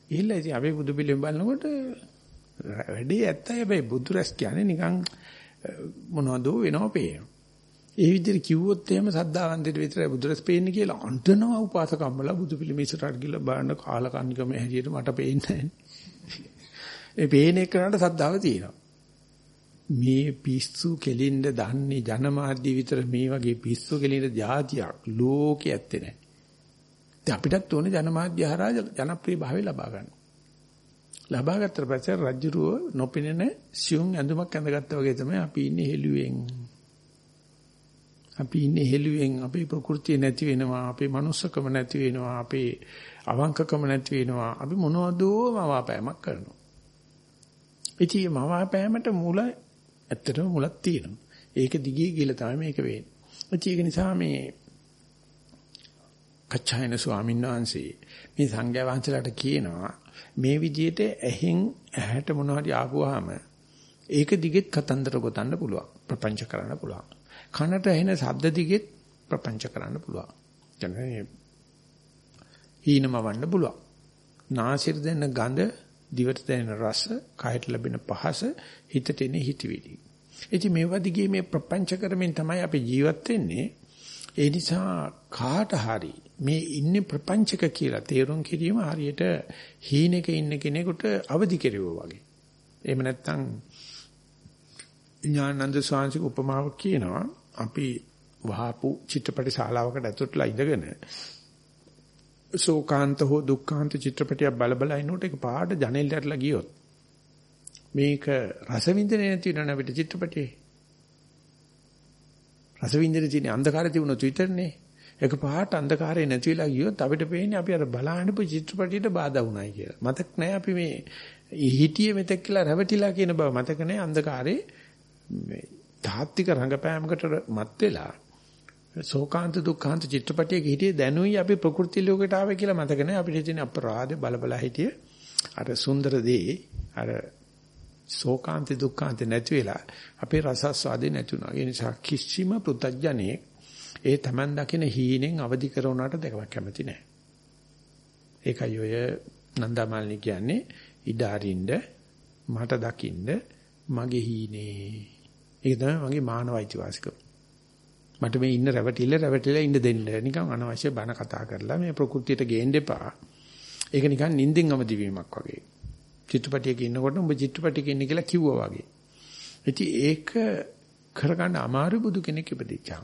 [SPEAKER 1] ගිහිල්ලා ඉතින් අපේ බුදු පිළිම බලනකොට වැඩේ ඇත්තයි හැබැයි බුදු රැස් කියන්නේ නිකන් මොනවද වෙනව පේනවා. ඒ විදිහට කිව්වොත් එහෙම සද්දාවන්තයට විතරයි බුදු රැස් පේන්නේ කියලා අඬනවා උපාසකම්මලා බුදු පිළිම ඉස්සරහට ගිහිල්ලා බලන්න කාලකන්නිකම හැටියට මට පේන්නේ ඒ පේන එකනට සද්දාව තියෙනවා. මේ පිස්සු කෙලින්ද දන්නේ ජනමාධ්‍ය විතර මේ වගේ පිස්සු කෙලින්ද જાතියක් ලෝකේ ඇත්තේ නැහැ. ඉතින් අපිටත් ඕනේ ජනමාධ්‍ය හරහා ජනප්‍රිය භාවය ලබා ගන්න. ලබා ගත්තට පස්සේ රජුරුව නොපෙනෙන සියුම් ඇඳුමක් ඇඳගත්තා වගේ තමයි අපි ඉන්නේ හෙළුවෙන්. අපි ඉන්නේ හෙළුවෙන් අපේ ප්‍රകൃතිය නැති වෙනවා, අපේ manussකම නැති වෙනවා, අපේ අවංකකම නැති වෙනවා. අපි මොනවදෝ මවාපෑමක් කරනවා. ඉතින් මවාපෑමට මුල ඇත්තටම මුලක් තියෙනවා. ඒක දිගේ ගිහලා තමයි මේක වෙන්නේ. ඒක නිසා මේ කච්චායන ස්වාමීන් වහන්සේ මේ සංඝයා වහන්සේලාට කියනවා මේ විදිහට ඇහෙන් ඇහැට මොන හරි ආපුවාම ඒක දිගෙත් කතන්දර ගොතන්න පුළුවන් ප්‍රපංච කරන්න පුළුවන් කනට ඇහෙන ශබ්ද දිගෙත් ප්‍රපංච කරන්න පුළුවන් කියන්නේ හීනම වන්න පුළුවන් නාසයට දැනෙන ගඳ දිවට දැනෙන රස කයට ලැබෙන පහස හිතට එන හිතවිලි. ඉතින් මේවා දිගේ මේ ප්‍රපංච කරමින් තමයි අපි ජීවත් වෙන්නේ. ඒ නිසා කාට හරි මේ ඉන්නේ ප්‍රපංචක කියලා තේරුම් කිරීම හරියට හීනෙක ඉන්න කෙනෙකුට අවදි කෙරුවා වගේ. එහෙම නැත්නම් ඥානන්ද ස්වාමීන් උපමාවක් කියනවා. අපි වහපු චිත්‍රපට ශාලාවකට ඇතුළටලා ඉඳගෙන ශෝකාන්ත හෝ දුක්ඛාන්ත චිත්‍රපටියක් බල බල ඉනොට ඒක පාට ජනෙල්ලටලා ගියොත් මේක රස විඳින්නේ නැති වෙන අපිට චිත්‍රපටියේ. රස විඳින තියෙන අන්ධකාරය තිබුණොත් විතරනේ එක පාට අන්ධකාරය නැති වෙලා ගියොත් අපිට පේන්නේ අපි අර බලහිනපු චිත්‍රපටියට බාධා වුණයි කියලා. මතක් නැහැ අපි මේ හිටියේ මෙතෙක් කියලා රැවටිලා කියන බව මතක නැහැ. අන්ධකාරේ මේ තාත්තික රංගපෑමකට මත් වෙලා ශෝකාන්ත දුක්ඛාන්ත චිත්‍රපටයක හිටියේ දැනුයි අපි ප්‍රകൃති ලෝකයට ආවේ කියලා මතක නැහැ අපිට හිතෙන අපරාධ බලබලා හිටියේ අර සුන්දර දේ අර ශෝකාන්ත දුක්ඛාන්ත නැති වෙලා අපේ රසස්වාදේ නැති වුණා. ඒ නිසා කිසිම පෘතජ්ජනේ ඒ Taman දකින හීනෙන් අවදි කරවනට දෙකක් කැමති නැහැ. ඒකයි ඔය නන්දාමාලිනී කියන්නේ ඉඩ අරින්න මට දකින්න මගේ හීනේ. ඒක තමයි මගේ මානව අයිතිවාසිකම. මට මේ ඉන්න රැවටිල්ල රැවටිලා ඉන්න දෙන්න. නිකන් අනවශ්‍ය බන කතා කරලා මේ ප්‍රകൃතියට ගේන්න එපා. ඒක නිකන් නිින්දෙන් අවදි වීමක් වගේ. චිත්‍රපටයක ඉන්නකොට උඹ චිත්‍රපටයක ඉන්නේ කියලා කිව්වා වගේ. ඉතින් ඒක කරගන්න අමාරු බුදු කෙනෙක් ඉපදිච්චා.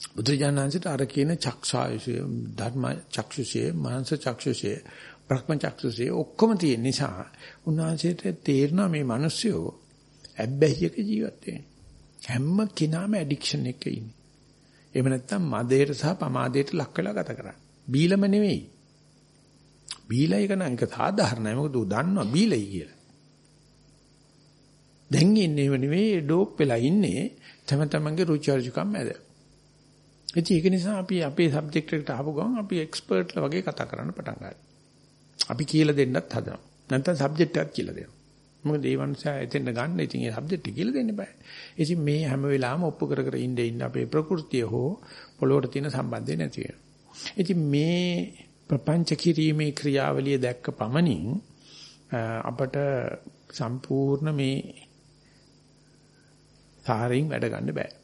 [SPEAKER 1] බුදුජානනාංශයට අර කියන චක්ෂායසය ධර්ම චක්ෂුෂය මානස චක්ෂුෂය බ්‍රහ්ම චක්ෂුෂය ඔක්කොම තියෙන නිසා උන්වහන්සේට තේරෙනවා මේ මිනිස්සු ඇබ්බැහියක ජීවත් වෙන්නේ. හැම කෙනාම ඇඩික්ෂන් එකක ඉන්නේ. එහෙම නැත්නම් මදයට සහ පමාදයට ලක් වෙලා ගත කරන්නේ. බීලම නෙවෙයි. බීලා එක නම් ඒක සාධාරණයි. මොකද ඌ දන්නවා බීලයි කියලා. දැන් ඉන්නේ නෙවෙයි ඩෝප් වෙලා ඉන්නේ තම තමන්ගේ රුචි අරුචිකම් මැද. ඉතින් ඒක නිසා අපි අපේ සබ්ජෙක්ට් එකට ආපු ගමන් අපි එක්ස්පර්ට්ලා වගේ කතා කරන්න පටන් ගන්නවා. අපි කියලා දෙන්නත් හදනවා. නැත්නම් සබ්ජෙක්ට් එකක් කියලා දෙනවා. මොකද ඒ වන්සා එතෙන් ගන්න ඉතින් ඒ සබ්ජෙක්ට් එක කියලා දෙන්න බෑ. ඉතින් මේ හැම වෙලාවෙම ඔප්පු කර කර ඉන්න ඉන්න අපේ ප්‍රകൃතිය හෝ පොළොවට තියෙන සම්බන්ධය නැති වෙනවා. ඉතින් මේ ප්‍රපංච කිරීමේ ක්‍රියාවලිය දැක්ක පමණින් අපට සම්පූර්ණ මේ සාරින් වැඩ ගන්න බෑ.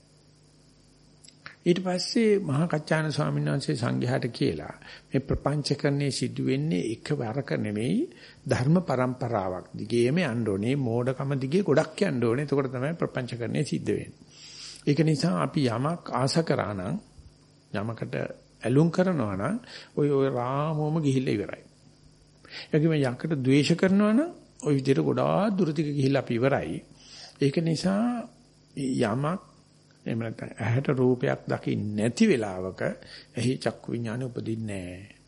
[SPEAKER 1] ඊට පස්සේ මහා කච්චාන ස්වාමීන් වහන්සේ සංඝයාට කියලා මේ ප්‍රපංචකරණේ සිද්ධ වෙන්නේ එකවරක නෙමෙයි ධර්ම પરම්පරාවක් දිගේම යන්න ඕනේ මෝඩකම දිගේ ගොඩක් යන්න ඕනේ. එතකොට තමයි ප්‍රපංචකරණේ සිද්ධ වෙන්නේ. ඒක නිසා අපි යමක් ආස කරා නම් යමකට ඇලුම් කරනවා නම් ඔය ඔය රාමෝම ගිහිල්ලා ඉවරයි. ඒකෙම යකට ද්වේෂ කරනවා නම් ওই විදිහට ගොඩාක් දුරදිග ගිහිල්ලා අපි ඉවරයි. ඒක නිසා යමක් එහෙම නැත්නම් ඇහැට රූපයක් දකින්න නැති වෙලාවක එහි චක්කු විඥානෙ උපදින්නේ නැහැ.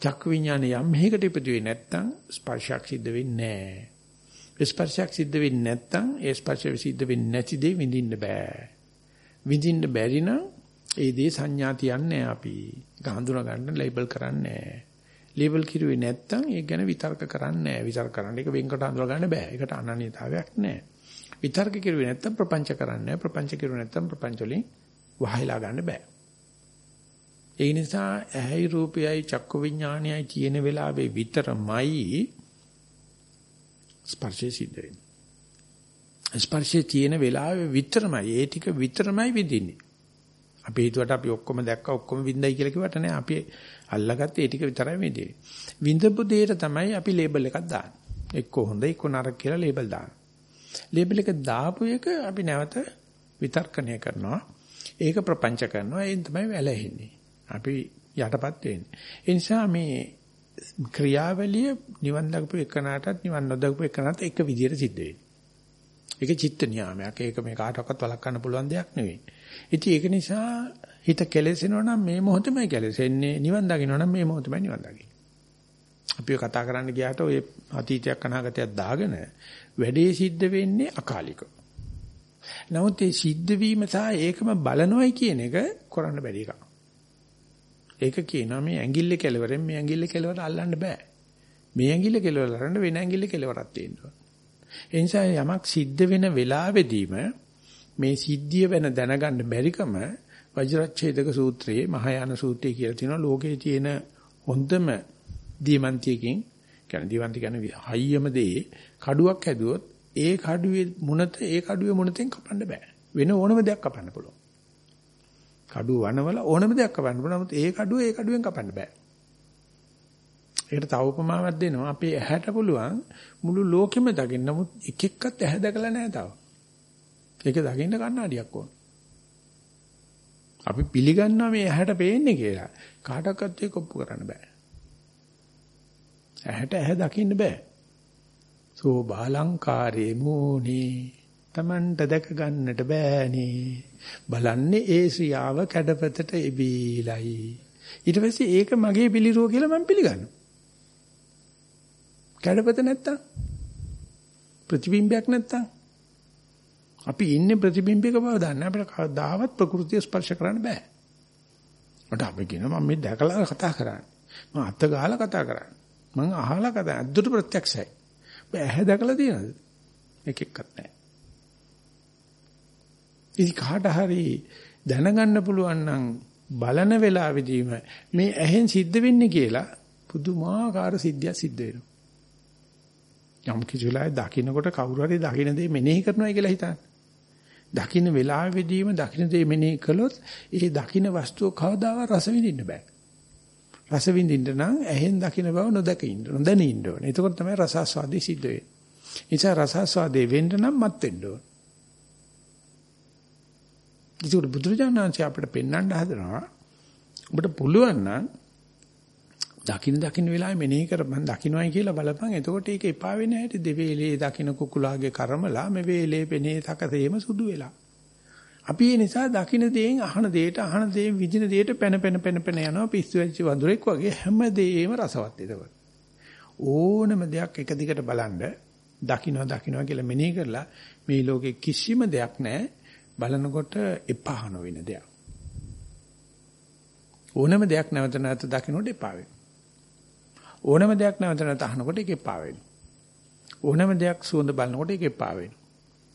[SPEAKER 1] චක්කු විඥානෙ යම් හේකට ඉපදුවේ නැත්නම් ස්පර්ශයක් සිද්ධ වෙන්නේ නැහැ. ස්පර්ශයක් සිද්ධ වෙන්නේ නැත්නම් ඒ ස්පර්ශය සිද්ධ වෙන්නේ නැති දේ විඳින්න බෑ. විඳින්න බැරි නම් ඒ දේ සංඥා තියන්නේ අපි. හඳුනා ගන්න ලේබල් කරන්නේ ලේබල් කිරුවේ නැත්නම් ඒක ගැන විතර්ක කරන්නේ නැහැ. විතර්ක කරන්න ඒක වෙන්කට හඳුනා ගන්න බෑ. ඒකට අනන්‍යතාවයක් නැහැ. විතර්ක කෙරුවේ නැත්තම් ප්‍රපංච කරන්නේ ප්‍රපංච කෙරුවේ නැත්තම් ප්‍රපංච වලින් වහයලා ගන්න බෑ. ඒ නිසා ඇහැයි රූපයයි චක්කු විඥානයයි තියෙන වෙලාවේ විතරමයි ස්පර්ශය සිද්ධ වෙන්නේ. ස්පර්ශයේ තියෙන වෙලාවේ විතරමයි ඒ ටික විතරමයි විඳින්නේ. අපි හිතුවට අපි ඔක්කොම දැක්ක ඔක්කොම විඳයි කියලා කිව්වට නෑ අපි අල්ලගත්තේ ඒ ටික විතරයි විඳින්නේ. විඳපු දෙයට තමයි අපි ලේබල් එකක් දාන්නේ. එක්ක හොඳ එක්ක නරක කියලා ලේබල් දානවා. ලේබල් එක දාපු එක අපි නැවත විතර්කණය කරනවා. ඒක ප්‍රපංච කරනවා. එයින් තමයි වැළෙන්නේ. අපි යටපත් වෙන්නේ. ඒ නිසා මේ ක්‍රියාවලිය නිවන් දක්පු එකනටත් නිවන් නොදක්පු එකනට එක විදියට සිද්ධ වෙන්නේ. ඒක චිත්ත නියාමයක්. ඒක මේ කාටවත් වළක්වන්න පුළුවන් දෙයක් නෙවෙයි. ඉතින් ඒක නිසා හිත කෙලෙසෙනවා නම් මේ මොහොතේමයි කෙලෙසෙන්නේ. නිවන් දකින්නවා නම් මේ මොහොතේමයි නිවන් දකින්නේ. අපි කතා කරන්න ගියාට ඔය අතීතයක් අනාගතයක් දාගෙන වැඩේ සිද්ධ වෙන්නේ අකාලිකව. නමුත් ඒ සිද්ධ වීම සහ ඒකම බලනොයි කියන එක කරන්න බැරි එකක්. ඒක කියනවා මේ ඇඟිල්ල කෙලවරෙන් මේ ඇඟිල්ල කෙලවර අල්ලන්න බෑ. මේ ඇඟිල්ල කෙලවර අරන්න වෙන ඇඟිල්ල කෙලවරක් තියෙනවා. ඒ නිසා යමක් සිද්ධ වෙන වෙලාවෙදීම මේ සිද්ධිය වෙන දැනගන්න බැරිකම වජිරච්ඡේදක සූත්‍රයේ මහායාන සූත්‍රය කියලා තියෙනවා ලෝකේ තියෙන හොඳම දීමන්තියකින් කියන්නේ දීවන්ති කියන්නේ හයියම දේ කඩුවක් හැදුවොත් ඒ කඩුවේ මුණත ඒ කඩුවේ මුණතෙන් කපන්න බෑ. වෙන ඕනම දෙයක් කපන්න පුළුවන්. කඩුව වනවල ඕනම දෙයක් කපන්න පුළුවන්. නමුත් ඒ කඩුව ඒ කඩුවෙන් කපන්න බෑ. ඒකට තව උපමාවක් දෙනවා. අපේ ඇහැට පුළුවන් මුළු ලෝකෙම දකින්න. නමුත් එක එක්කත් ඇහැ දැකලා නැහැ තාම. ඒක දකින්න කණ්ණාඩියක් ඕන. අපි පිළිගන්නවා මේ ඇහැට පේන්නේ කියලා. කාටවත් ඒක ඔප්පු කරන්න බෑ. ඇහැට ඇහැ දකින්න බෑ. සෝ බාලංකාරේ මෝනේ Tamanට දැක ගන්නට බෑනේ. බලන්නේ ඒ ශ්‍රියාව කැඩපතට එබීලයි. ඊට පස්සේ ඒක මගේ පිළිරුව කියලා මම පිළිගන්නවා. කැඩපත නැත්තම් ප්‍රතිබිම්බයක් නැත්තම් අපි ඉන්නේ ප්‍රතිබිම්බයක බව දන්නේ අපිට කවදාවත් ප්‍රകൃතිය ස්පර්ශ කරන්න බෑ. මට අපි කියනවා මම මේ දැකලා කතා කරන්නේ. මම අත ගහලා කතා කරන්නේ. මම අහලා කතා අද්දුට ප්‍රත්‍යක්ෂයි. ඔබ ඇහැ දැකලා තියෙනවද? එක එක්කත් නැහැ. ඉතින් කාට හරි දැනගන්න පුළුවන් නම් බලන වෙලාවෙදීම මේ ඇහෙන් සිද්ධ වෙන්නේ කියලා පුදුමාකාර සිද්ධියක් සිද්ධ වෙනවා. යම් කිසි වෙලාවක දකින්නකොට කවුරු හරි දකින්න දේ මෙනෙහි කරනවා කියලා හිතන්න. දකින්න වෙලාවෙදීම දකින්න දේ මෙනෙහි කළොත් ඒ දකින්න වස්තුව කවදාවත් රස විඳින්න බෑ. රස විඳින්න නම් ඇහෙන් දකින්න බව නොදක ඉන්න නොදැනී ඉන්න ඕනේ. එතකොට තමයි රසාස්වාදේ සිද්ධ වෙන්නේ. නිසා රසාස්වාදේ වෙන්න නම් මත් වෙන්න ඕනේ. ඒක බුදුරජාණන්සේ අපිට පෙන්වන්න හදනවා. ඔබට පුළුවන් නම් දකින්න දකින්න වෙලාවෙ මෙනෙහි කරපන් දකින්නයි කියලා බලපන් එතකොට ඒක එපා වෙන්නේ නැහැටි දෙවේලේ දකින්න කුකුලාගේ කර්මලා මේ වේලේ පෙනේ තකතේම සුදු වෙලා අපි ඒ නිසා දකින්න දේෙන් අහන දේට අහන දේෙන් විදින දේට පැන පැන පැන පැන යනවා පිස්සු වෙච්ච වඳුරෙක් වගේ හැම දෙයක්ම රසවත් එතකොට ඕනම දෙයක් එක දිගට බලන්න දකින්න දකින්න කියලා මෙනෙහි කරලා මේ ලෝකේ කිසිම දෙයක් නැහැ බලනකොට එපා නොවෙන දෙයක් ඕනම දෙයක් නැවත නැවත දකින්නට එපා වෙනවා ඕනම දෙයක් නැවත නැවත අහනකොට ඒක එපා වෙනවා. ඕනම දෙයක් සුවඳ බලනකොට ඒක එපා වෙනවා.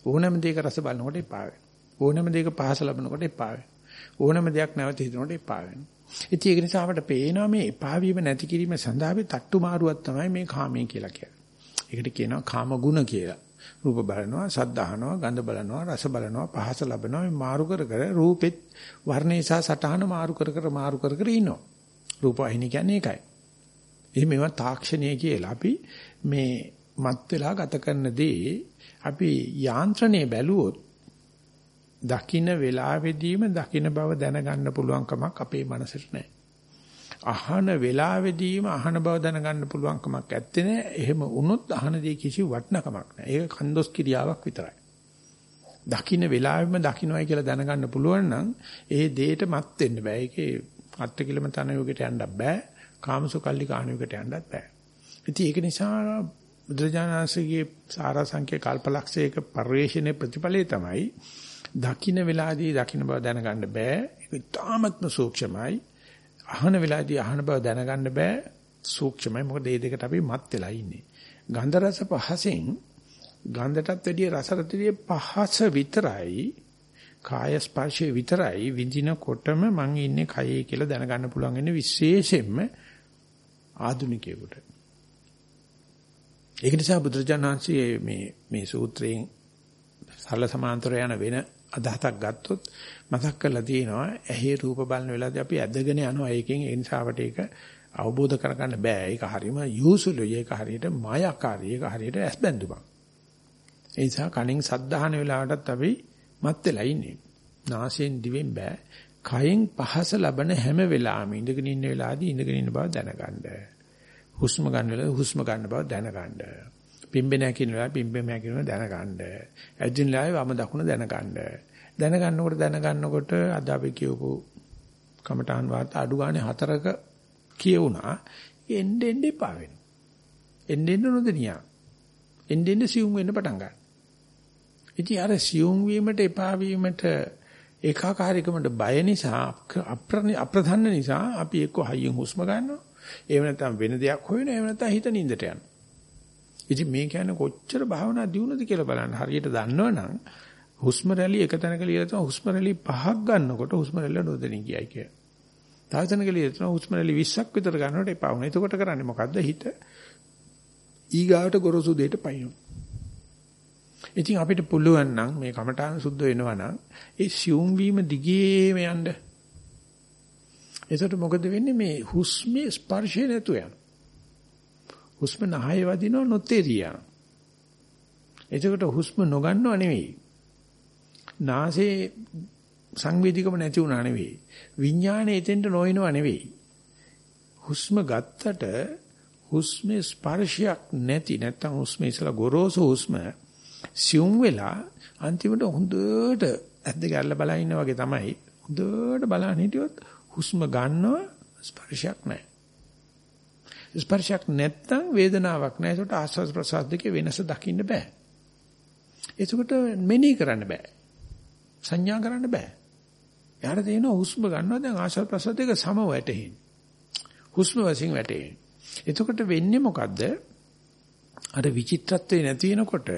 [SPEAKER 1] ඕනම දෙයක රස බලනකොට එපා වෙනවා. ඕනම දෙයක පහස ලබනකොට එපා වෙනවා. ඕනම දෙයක් නැවත හිතනකොට එපා වෙනවා. ඉතින් ඒක නිසා අපට පේනවා මේ එපා වීම නැති කිරීම සඳහා අපි තට්ටු මාරුවක් තමයි මේ කාමය කියලා කියන්නේ. ඒකට කියනවා කාම ගුණ කියලා. රූප බලනවා, ශබ්ද අහනවා, ගන්ධ බලනවා, රස බලනවා, පහස ලබනවා. මේ මාරු කර කර රූපෙත් වර්ණේ සහ සටහන මාරු කර කර මාරු කර කර ඉන්නවා. රූප අහිනි කියන්නේ ඒකයි. එහෙම ඒවා තාක්ෂණය කියලා අපි මේ මත් වෙලා ගත කරන දේ අපි යාන්ත්‍රණය බැලුවොත් දකින්න වෙලාවෙදීම දකින්න බව දැනගන්න පුළුවන් කමක් අපේ මනසට නැහැ. අහන වෙලාවෙදීම අහන බව දැනගන්න පුළුවන් කමක් ඇත්තේ නැහැ. එහෙම වුණොත් අහන දේ කිසි වටිනකමක් නැහැ. ඒක කන්දොස් කිරියාවක් විතරයි. දකින්න වෙලාවෙම දකින්නයි කියලා දැනගන්න පුළුවන් නම් ඒ දෙයට මත් වෙන්න බෑ. ඒකේ අත්ති කිලමතන යෝගයට යන්න බෑ. කාමසුකල්ලි කාණුවකට යන්නත් බෑ. ඉතින් ඒක නිසා බුදුරජාණන්සේගේ සාරාංශික කල්පලක්ෂයක පරිශ්‍රණයේ ප්‍රතිඵලය තමයි දකින්න වෙලාදී දකින්න බව දැනගන්න බෑ. ඒක ඉතාමත්ම සූක්ෂමයි. අහන වෙලාදී අහන බව දැනගන්න බෑ. සූක්ෂමයි. මොකද මේ දෙකට අපි මත් වෙලා ඉන්නේ. ගන්ධ රස පහසෙන් ගන්ධටත් වැඩිය රසට වැඩිය පහස විතරයි කාය ස්පර්ශයේ විතරයි විඳිනකොටම මං ඉන්නේ කයේ කියලා දැනගන්න පුළුවන් ඉන්නේ විශේෂයෙන්ම ආධුනිකයෙකුට. ඒක නිසා බුදුරජාණන්සේ මේ මේ සූත්‍රයෙන් සරල සමාන්තර යන වෙන අදහසක් ගත්තොත් මතක් කරලා තියෙනවා ඇහි රූප බලන වෙලාවදී අපි ඇදගෙන යනවා. ඒකෙන් ඒ නිසාවට ඒක අවබෝධ කරගන්න බෑ. ඒක හරීම යූසුලුයි ඒක හරියට මායාකාරී. ඒක හරියට ඇස්බැඳුමක් ඒ නිසා කණින් සද්ධාහන වෙලාවටත් අපි මත් වෙලා ඉන්නේ. නාසයෙන් දිවෙන් බෑ. කයෙන් පහස ලබන හැම වෙලාවෙම ඉඳගෙන ඉන්න වෙලාවදී ඉඳගෙන ඉන්න බව දැනගන්න. හුස්ම ගන්න වෙලාවේ හුස්ම ගන්න බව දැනගන්න. පිම්බෙන හැකින වෙලාවේ පිම්බෙම හැකින දැනගන්න. ඇදින වෙලාවේ වම දකුණ දැනගන්න. දැනගන්නකොට දැනගන්නකොට අද අපි කියවපු කමඨාන් වාර්ත අඩු ගානේ හතරක කියවුණා. එන්න එන්න එපා වෙනවා. එන්න එන්න නොදෙනියා. එන්න එන්න සියුම් වෙන්න පටන් ගන්නවා. ඉතින් අර සියුම් වීමට එපා වීමට ඒකාකාරීකමට බය නිසා අප්‍රධාන නිසා අපි එක්ක හයියෙන් හුස්ම ගන්නවා. එහෙම නැත්නම් වෙන දෙයක් හොයනවා. එහෙම නැත්නම් හිත නින්දට යනවා. ඉතින් මේ කියන්නේ කොච්චර භාවනා දියුණුවද කියලා බලන්න. හරියට දන්නවනම් හුස්ම රැලි එක තැනක ලියලා තමයි හුස්ම රැලි පහක් ගන්නකොට හුස්ම රැල්ල නොදෙනී කියයි කිය. තව තැනක ලියලා තමයි හුස්ම රැලි 20ක් විතර ගන්නකොට එපා වුණා. එතකොට කරන්නේ මොකද්ද? හිත ඊගාට ගොරෝසු දෙයට පයින්නවා. ඉතින් අපිට පුළුවන් නම් මේ කමඨාන සුද්ධ වෙනවා නම් ඒ සියුම් වීම දිගේම යන්න. එතකොට මොකද වෙන්නේ මේ හුස්මේ ස්පර්ශය නැතු යන. හුස්ම නහය වදිනව නොතේරියා. එතකොට හුස්ම නොගන්නව නෙවෙයි. නාසයේ සංවේදීකම නැති වුණා නෙවෙයි. විඥාණය එතෙන්ට නොයනව නෙවෙයි. හුස්ම ගත්තට හුස්මේ ස්පර්ශයක් නැති නැත්තම් හුස්ම ඉස්සලා ගොරෝසු හුස්ම සියුම් වෙලා අන්තිමට හොඳට ඇද්ද ගැල්ල බලා ඉන්න වගේ තමයි හොඳට බලන්න හිටියොත් හුස්ම ගන්නව ස්පර්ශයක් නැහැ. ස්පර්ශයක් නැත්තම් වේදනාවක් නැහැ. ඒකට ආස්වාද ප්‍රසාද දෙකේ වෙනස දකින්න බෑ. එතකොට මෙනෙහි කරන්න බෑ. සංඥා කරන්න බෑ. එයාට තේරෙනවා හුස්ම ගන්නවා දැන් ආශ්වාස ප්‍රශ්වාස දෙක සම වැටෙන්නේ. හුස්ම වශයෙන් වැටෙන්නේ. එතකොට වෙන්නේ මොකද්ද? අර විචිත්‍රත්වේ නැති වෙනකොට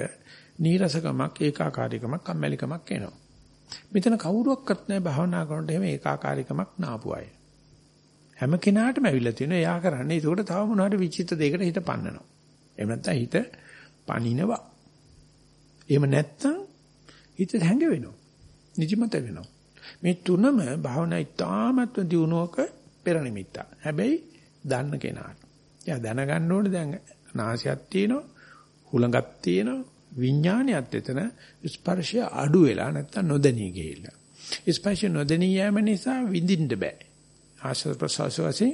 [SPEAKER 1] නීරසකමක් ඒකාකාරීකමක් කම්මැලිකමක් එනවා. මෙතන කවුරුවක්වත් නැහැ භාවනා කරනකොට එහෙම ඒකාකාරීකමක් නාපු අය. හැම කෙනාටම ඇවිල්ලා තියෙනවා එයා කරන්නේ ඒකට තව මොනවාට විචිත්‍ර දෙයකට හිත පන්නනවා. එහෙම නැත්නම් හිත පනිනවා. එහෙම නැත්නම් හිත හැංග වෙනවා. නිදිමත වෙනවා. මේ තුනම භාවනා ඉතාමත්ම දියුණුවක පෙර නිමිත්ත. හැබැයි දන්න කෙනාට. එයා දැනගන්න ඕනේ දැන් නාසයක් තියෙනවා, හුලඟක් තියෙනවා, විඥානයත් එතන ස්පර්ශය අඩු වෙලා නැත්තම් නොදැනී ගිහිල්ලා. ස්පර්ශ නොදැනී යෑම නිසා විඳින්න බෑ. ආශ්‍රද ප්‍රසවාස වශයෙන්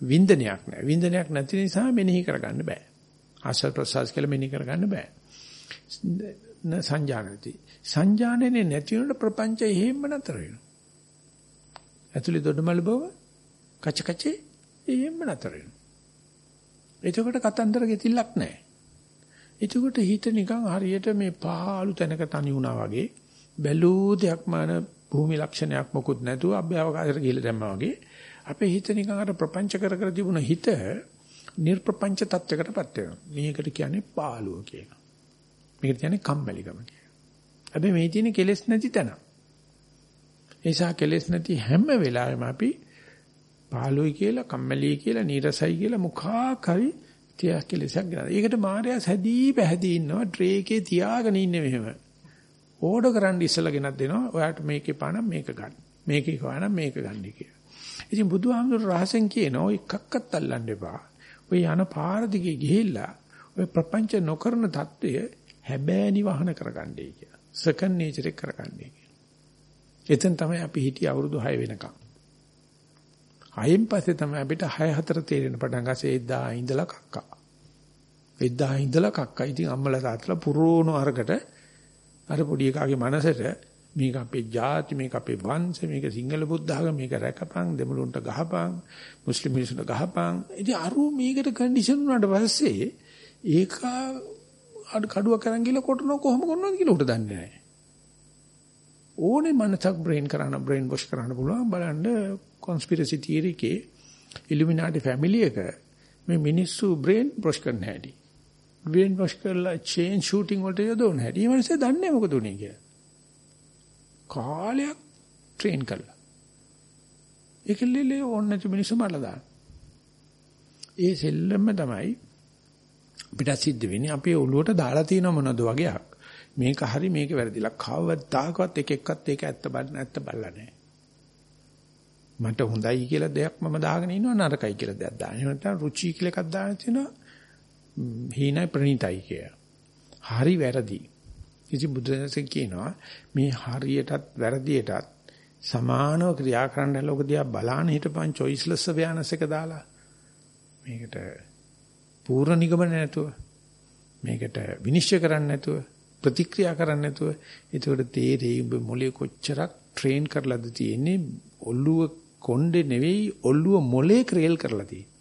[SPEAKER 1] වින්දනයක් නැහැ. වින්දනයක් නැති නිසා මෙනෙහි කරගන්න බෑ. ආශ්‍රද ප්‍රසවාස කියලා මෙනෙහි කරගන්න බෑ. සංජානති. සංජානනේ නැති වෙනකොට ප්‍රපංච එහෙම්ම නතර වෙනවා. ඇතුලේ දොඩමල් බව කච කචේ එහෙම්ම නතර වෙනවා. එතකොට කතන්දර ගෙතිල්ලක් නැහැ. එතකොට හිත නිකන් හරියට මේ පහළු තැනක තනි වුණා වගේ බැලූ දෙයක් මාන භූමි ලක්ෂණයක් මොකුත් නැතුව අභ්‍යවකාශයට ගිහිල්ලා දැම්මා වගේ අපේ හිත නිකන් අර ප්‍රපංච කර කර තිබුණ හිත නිර්ප්‍රපංච තත්වයකටපත් වෙනවා. මේකට කියන්නේ පාළුව කියලා. මේකට කියන්නේ කම්මැලිකම කියලා. හැබැයි මේ තියෙන කෙලෙස් නැති තැන. ඒසා කෙලෙස් නැති හැම වෙලාවෙම අපි පාළුවයි කියලා කම්මැලි කියලා නීරසයි කියලා මුඛා කරි තියා කෙලෙසක් ගන්නවා. ඒකට මායя සැදී පැහැදී ඉන්නවා ට්‍රේ එකේ තියාගෙන ඉන්නේ මෙහෙම. ඕඩර් කරන්න ඉස්සලා ගෙනත් දෙනවා. ඔයාට මේකේ පානම් මේක ගන්න. මේක ඉකවන මේක ගන්න කියලා. ඉතින් බුදුහාමුදුර රහසෙන් කියන ඔය එකක්වත් අල්ලන්න එපා. ඔය යන පාර දිගේ ගිහිල්ලා ඔය ප්‍රපංච නොකරන தত্ত্বය හැබෑ නිවහන කරගන්නයි කියලා. සෙකන්ඩ් නේචර් එක කරගන්නයි කියලා. එතෙන් තමයි අපි හිටිය අවුරුදු 6 වෙනකම්. හයෙන් පස්සේ තමයි අපිට 6 4 තේරෙන පටන් ගස්සේ 1000 ඉඳලා කක්කා. 1000 ඉඳලා කක්කා. ඉතින් අම්මලා තාත්තලා පුරෝණ අරකට අර පොඩි එකාගේ මනසට මේක අපේ ජාති මේක අපේ වංශ මේක සිංහල බුද්ධ ආගම මේක රැකපන් දෙමළුන්ට ගහපන් මුස්ලිම් මිනිස්සුන්ට ගහපන් ඉතින් අරු මේකට කන්ඩිෂන් වුණාට පස්සේ ඒක අඩ කඩුවක් කරන් ගිහලා කොටන කොහොම කරනවද කියලා උට දන්නේ නැහැ ඕනේ මනසක් බ්‍රේන් කරන්න බ්‍රේන් වොෂ් කරන්න පුළුවන් බලන්න කොන්ස්පිරසි තියරි එකේ ඉලුමිනාටි ෆැමිලි එක මේ මිනිස්සු බ්‍රේන් වොෂ් කරන්න හැටි. බ්‍රේන් වොෂ් කරලා චේන් ෂූටින් වලට යොදවන හැටි. මේ මිනිස්සු දන්නේ මොකද උනේ කියලා. කාලයක් ට්‍රේන් කළා. ඒකෙල්ලේ ඕන නැති මිනිස්සු මරලා දාන. ඒ සෙල්ලම තමයි අපිට සිද්ධ වෙන්නේ අපේ ඔළුවට දාලා තියෙන මොනවද වගේක්. මේක හරි මේක වැරදිලා කවදාකවත් එක එක්කත් ඒක ඇත්ත බලන්න ඇත්ත බලලා නැහැ. මට හොඳයි කියලා දෙයක් මම දාගෙන ඉන්නවා නරකයි කියලා දෙයක් දාන. එහෙම නැත්නම් රුචි කියලා එකක් දාගෙන තිනවා හීනයි ප්‍රණීතයි කිය. හරි වැරදි. ඉතින් බුදුරජාණන් කියනවා මේ හරියටත් වැරදියටත් සමානව ක්‍රියා කරන්න ලෝක දිහා බලාන හිටපන් choiceless awareness එක දාලා මේකට පූර්ණ නිගමන නැතුව මේකට විනිශ්චය කරන්න නැතුව ප්‍රතික්‍රියා කරන්න නැතුව ඒකට තේරෙයි ඔබ මොලේ කොච්චරක් ට්‍රේන් කරලාද තියෙන්නේ ඔළුව කොණ්ඩේ නෙවෙයි ඔළුව මොලේ ක්‍රේල් කරලා තියෙන්නේ.